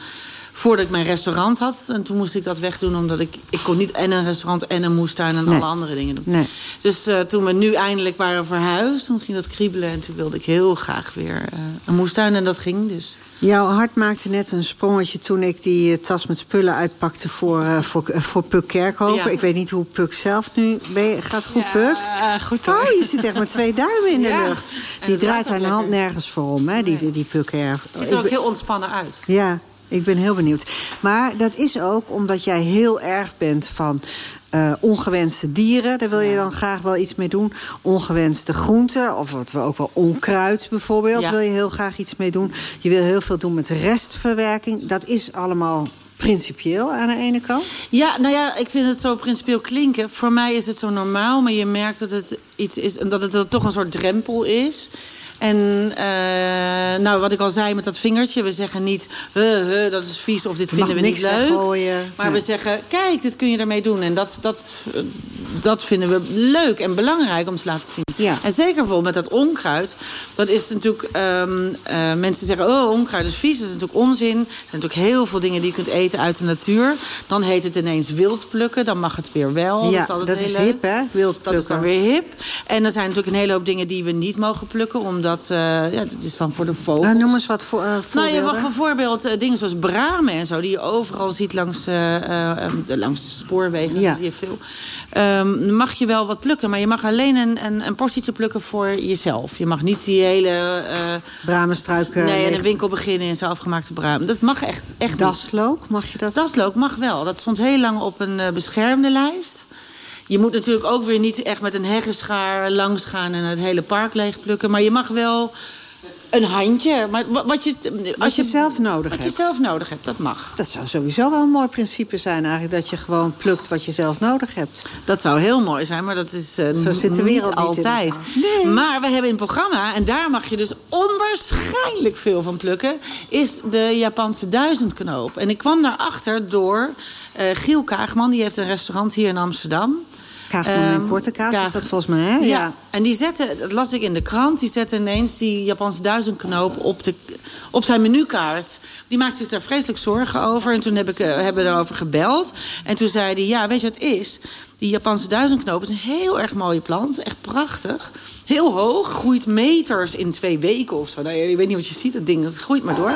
Voordat ik mijn restaurant had. En toen moest ik dat wegdoen. Omdat ik, ik kon niet en een restaurant en een moestuin en alle andere dingen doen. Nee. Dus uh, toen we nu eindelijk waren verhuisd. Toen ging dat kriebelen. En toen wilde ik heel graag weer uh, een moestuin. En dat ging dus. Jouw hart maakte net een sprongetje toen ik die uh, tas met spullen uitpakte voor, uh, voor, uh, voor Puk Kerkhoven. Ja. Ik weet niet hoe Puk zelf nu gaat. Goed, ja, Puk? goed hoor. Oh, je zit echt met twee duimen in de ja. lucht. Die draait haar hand nergens voor om, hè, die, die, die Puk Het ziet er ook heel ontspannen uit. Ja, ik ben heel benieuwd. Maar dat is ook omdat jij heel erg bent van uh, ongewenste dieren, daar wil je dan graag wel iets mee doen. Ongewenste groenten, of wat we ook wel onkruid bijvoorbeeld, ja. wil je heel graag iets mee doen. Je wil heel veel doen met restverwerking. Dat is allemaal principieel aan de ene kant? Ja, nou ja, ik vind het zo principieel klinken. Voor mij is het zo normaal, maar je merkt dat het iets is... dat het toch een soort drempel is... En uh, nou, wat ik al zei met dat vingertje. We zeggen niet, uh, uh, dat is vies of dit vinden we niet leuk. Weggooien. Maar we zeggen, kijk, dit kun je ermee doen. En dat, dat, dat vinden we leuk en belangrijk om te laten zien. Ja. En zeker bijvoorbeeld met dat onkruid. Dat is natuurlijk, um, mensen zeggen, oh, onkruid is vies. Dat is natuurlijk onzin. Er zijn natuurlijk heel veel dingen die je kunt eten uit de natuur. Dan heet het ineens wild plukken. Dan mag het weer wel. Ja, dat is, dat heel is hip, hè? Wild plukken. Dat is dan weer hip. En er zijn natuurlijk een hele hoop dingen die we niet mogen plukken. Omdat dat, uh, ja, dat is dan voor de vogels. Nou, noem eens wat voor, uh, voorbeelden. Nou, je mag bijvoorbeeld uh, dingen zoals bramen en zo... die je overal ziet langs, de, langs de spoorwegen. Ja. Zie je veel. Um, mag je wel wat plukken, maar je mag alleen een, een, een portietje plukken voor jezelf. Je mag niet die hele... Bramenstruiken. Nee, in een winkel beginnen in zelfgemaakte bramen. Dat mag echt, echt Daslook, mag je dat? Daslook mag wel. Dat stond heel lang op een beschermde lijst. Je moet natuurlijk ook weer niet echt met een heggenschaar langs gaan... en het hele park leegplukken. Maar je mag wel een handje. Maar wat je, als wat je, je zelf nodig wat hebt. je zelf nodig hebt, dat mag. Dat zou sowieso wel een mooi principe zijn eigenlijk. Dat je gewoon plukt wat je zelf nodig hebt. Dat zou heel mooi zijn, maar dat is uh, Zo zit de wereld niet altijd. Nee. Maar we hebben in het programma, en daar mag je dus onwaarschijnlijk veel van plukken... is de Japanse duizendknoop. En ik kwam daarachter door uh, Giel Kaagman. Die heeft een restaurant hier in Amsterdam. Kaagman en um, Korte Kaas Kaag... is dat volgens mij, hè? Ja. ja. En die zette, dat las ik in de krant... die zette ineens die Japanse duizendknoop op, de, op zijn menukaart. Die maakte zich daar vreselijk zorgen over. En toen heb ik, uh, hebben we erover gebeld. En toen zei hij, ja, weet je wat het is? Die Japanse duizendknoop is een heel erg mooie plant. Echt prachtig. Heel hoog. Groeit meters in twee weken of zo. Nou, je weet niet wat je ziet, dat ding. Dat groeit maar door.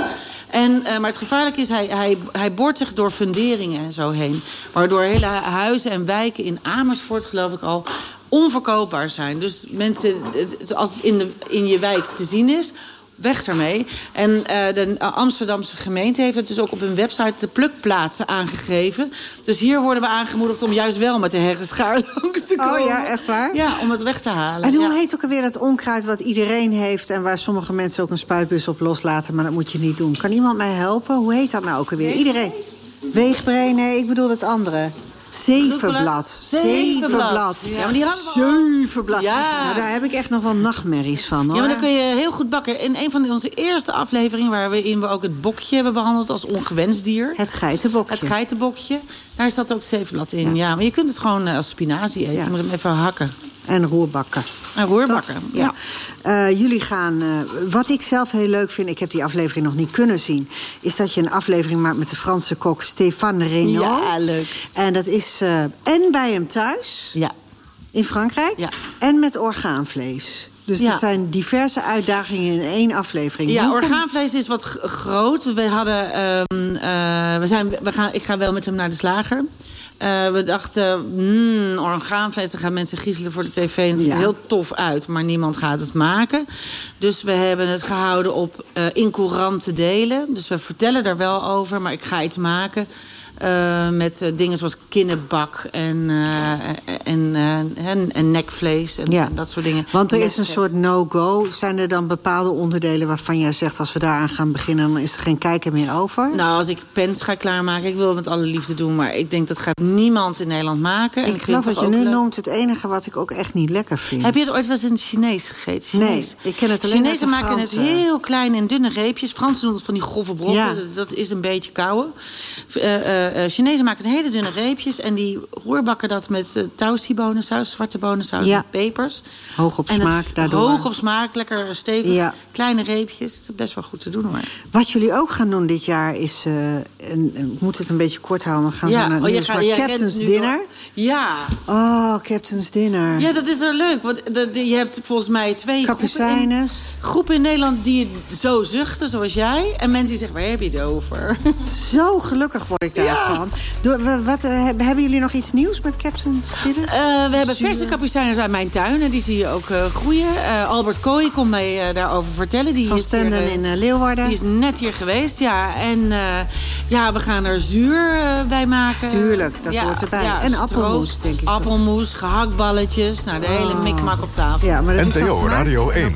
En, uh, maar het gevaarlijke is, hij, hij, hij boort zich door funderingen en zo heen. Waardoor hele huizen en wijken in Amersfoort, geloof ik al, onverkoopbaar zijn. Dus mensen, als het in, de, in je wijk te zien is, weg ermee. En uh, de Amsterdamse gemeente heeft het dus ook op hun website de plukplaatsen aangegeven. Dus hier worden we aangemoedigd om juist wel met de heggenschaar langs te komen. Oh ja, echt waar? Ja, om het weg te halen. En hoe ja. heet ook alweer dat onkruid wat iedereen heeft... en waar sommige mensen ook een spuitbus op loslaten... maar dat moet je niet doen. Kan iemand mij helpen? Hoe heet dat nou ook alweer? Iedereen. Weegbree? Nee, ik bedoel het andere. Zevenblad. Zevenblad. Ja, maar die Zevenblad. Ja. Nou, daar heb ik echt nog wel nachtmerries van. Hoor. Ja, maar dan kun je heel goed bakken. In een van onze eerste afleveringen... waarin we ook het bokje hebben behandeld als ongewenst dier. Het geitenbokje. Het geitenbokje. Daar zat ook zevenblad in. Ja. ja. maar je kunt het gewoon als spinazie eten. Je moet hem even hakken. En roerbakken. En roerbakken, ja. ja. Uh, jullie gaan... Uh, wat ik zelf heel leuk vind... ik heb die aflevering nog niet kunnen zien... is dat je een aflevering maakt met de Franse kok Stéphane Renaud. Ja, leuk. En dat is uh, en bij hem thuis... Ja. in Frankrijk... Ja. en met orgaanvlees. Dus ja. dat zijn diverse uitdagingen in één aflevering. Ja, orgaanvlees is wat groot. We hadden, um, uh, we zijn, we gaan, ik ga wel met hem naar de slager. Uh, we dachten, mm, orgaanvlees, dan gaan mensen giezelen voor de tv. En het ziet er heel tof uit, maar niemand gaat het maken. Dus we hebben het gehouden op uh, incourante delen. Dus we vertellen er wel over, maar ik ga iets maken... Uh, met uh, dingen zoals kinnenbak en, uh, en, en, en, nekvlees en, ja. en, dat soort dingen. Want er is een soort no-go. Zijn er dan bepaalde onderdelen waarvan jij zegt... als we daaraan gaan beginnen, dan is er geen kijken meer over? Nou, als ik pens ga klaarmaken, ik wil het met alle liefde doen... maar ik denk dat gaat niemand in Nederland maken. Ik, ik geloof dat je nu leuk. noemt het enige wat ik ook echt niet lekker vind. Heb je het ooit wel eens in het Chinees gegeten? Chinees? Nee, ik ken het alleen Chinezen maken het heel klein in dunne reepjes. Fransen doen het van die grove brokken. Ja. Dat is een beetje kouwen. Uh, uh, Chinezen maken hele dunne reepjes. En die roerbakken dat met uh, tausi-bonensaus, zwarte bonensaus ja. met pepers. Hoog op smaak daardoor. Hoog op smaak, lekker stevig. Ja. Kleine reepjes. Het is best wel goed te doen hoor. Wat jullie ook gaan doen dit jaar is... Uh, en, ik moet het een beetje kort houden. We gaan ja. naar oh, gaat, Captain's Dinner. Ja. Oh, Captain's Dinner. Ja, dat is wel leuk. Want de, de, je hebt volgens mij twee groepen in, groepen in Nederland die zo zuchten, zoals jij. En mensen die zeggen, waar heb je het over? Zo gelukkig word ik daarvan. Ja. wat, uh, hebben jullie nog iets nieuws met Dinner? Uh, we hebben verse kapucijners uit mijn tuin. En die zie je ook uh, groeien. Albert Kooi komt mij daarover vertellen. Die Van Stenden in Leeuwarden. Die is net hier geweest, ja. En ja, we gaan er zuur bij maken. Tuurlijk, dat hoort erbij. en appelmoes, denk ik. Appelmoes, gehaktballetjes. Nou, de hele oh. mikmak op tafel. Ja, maar dat NTO Radio 1.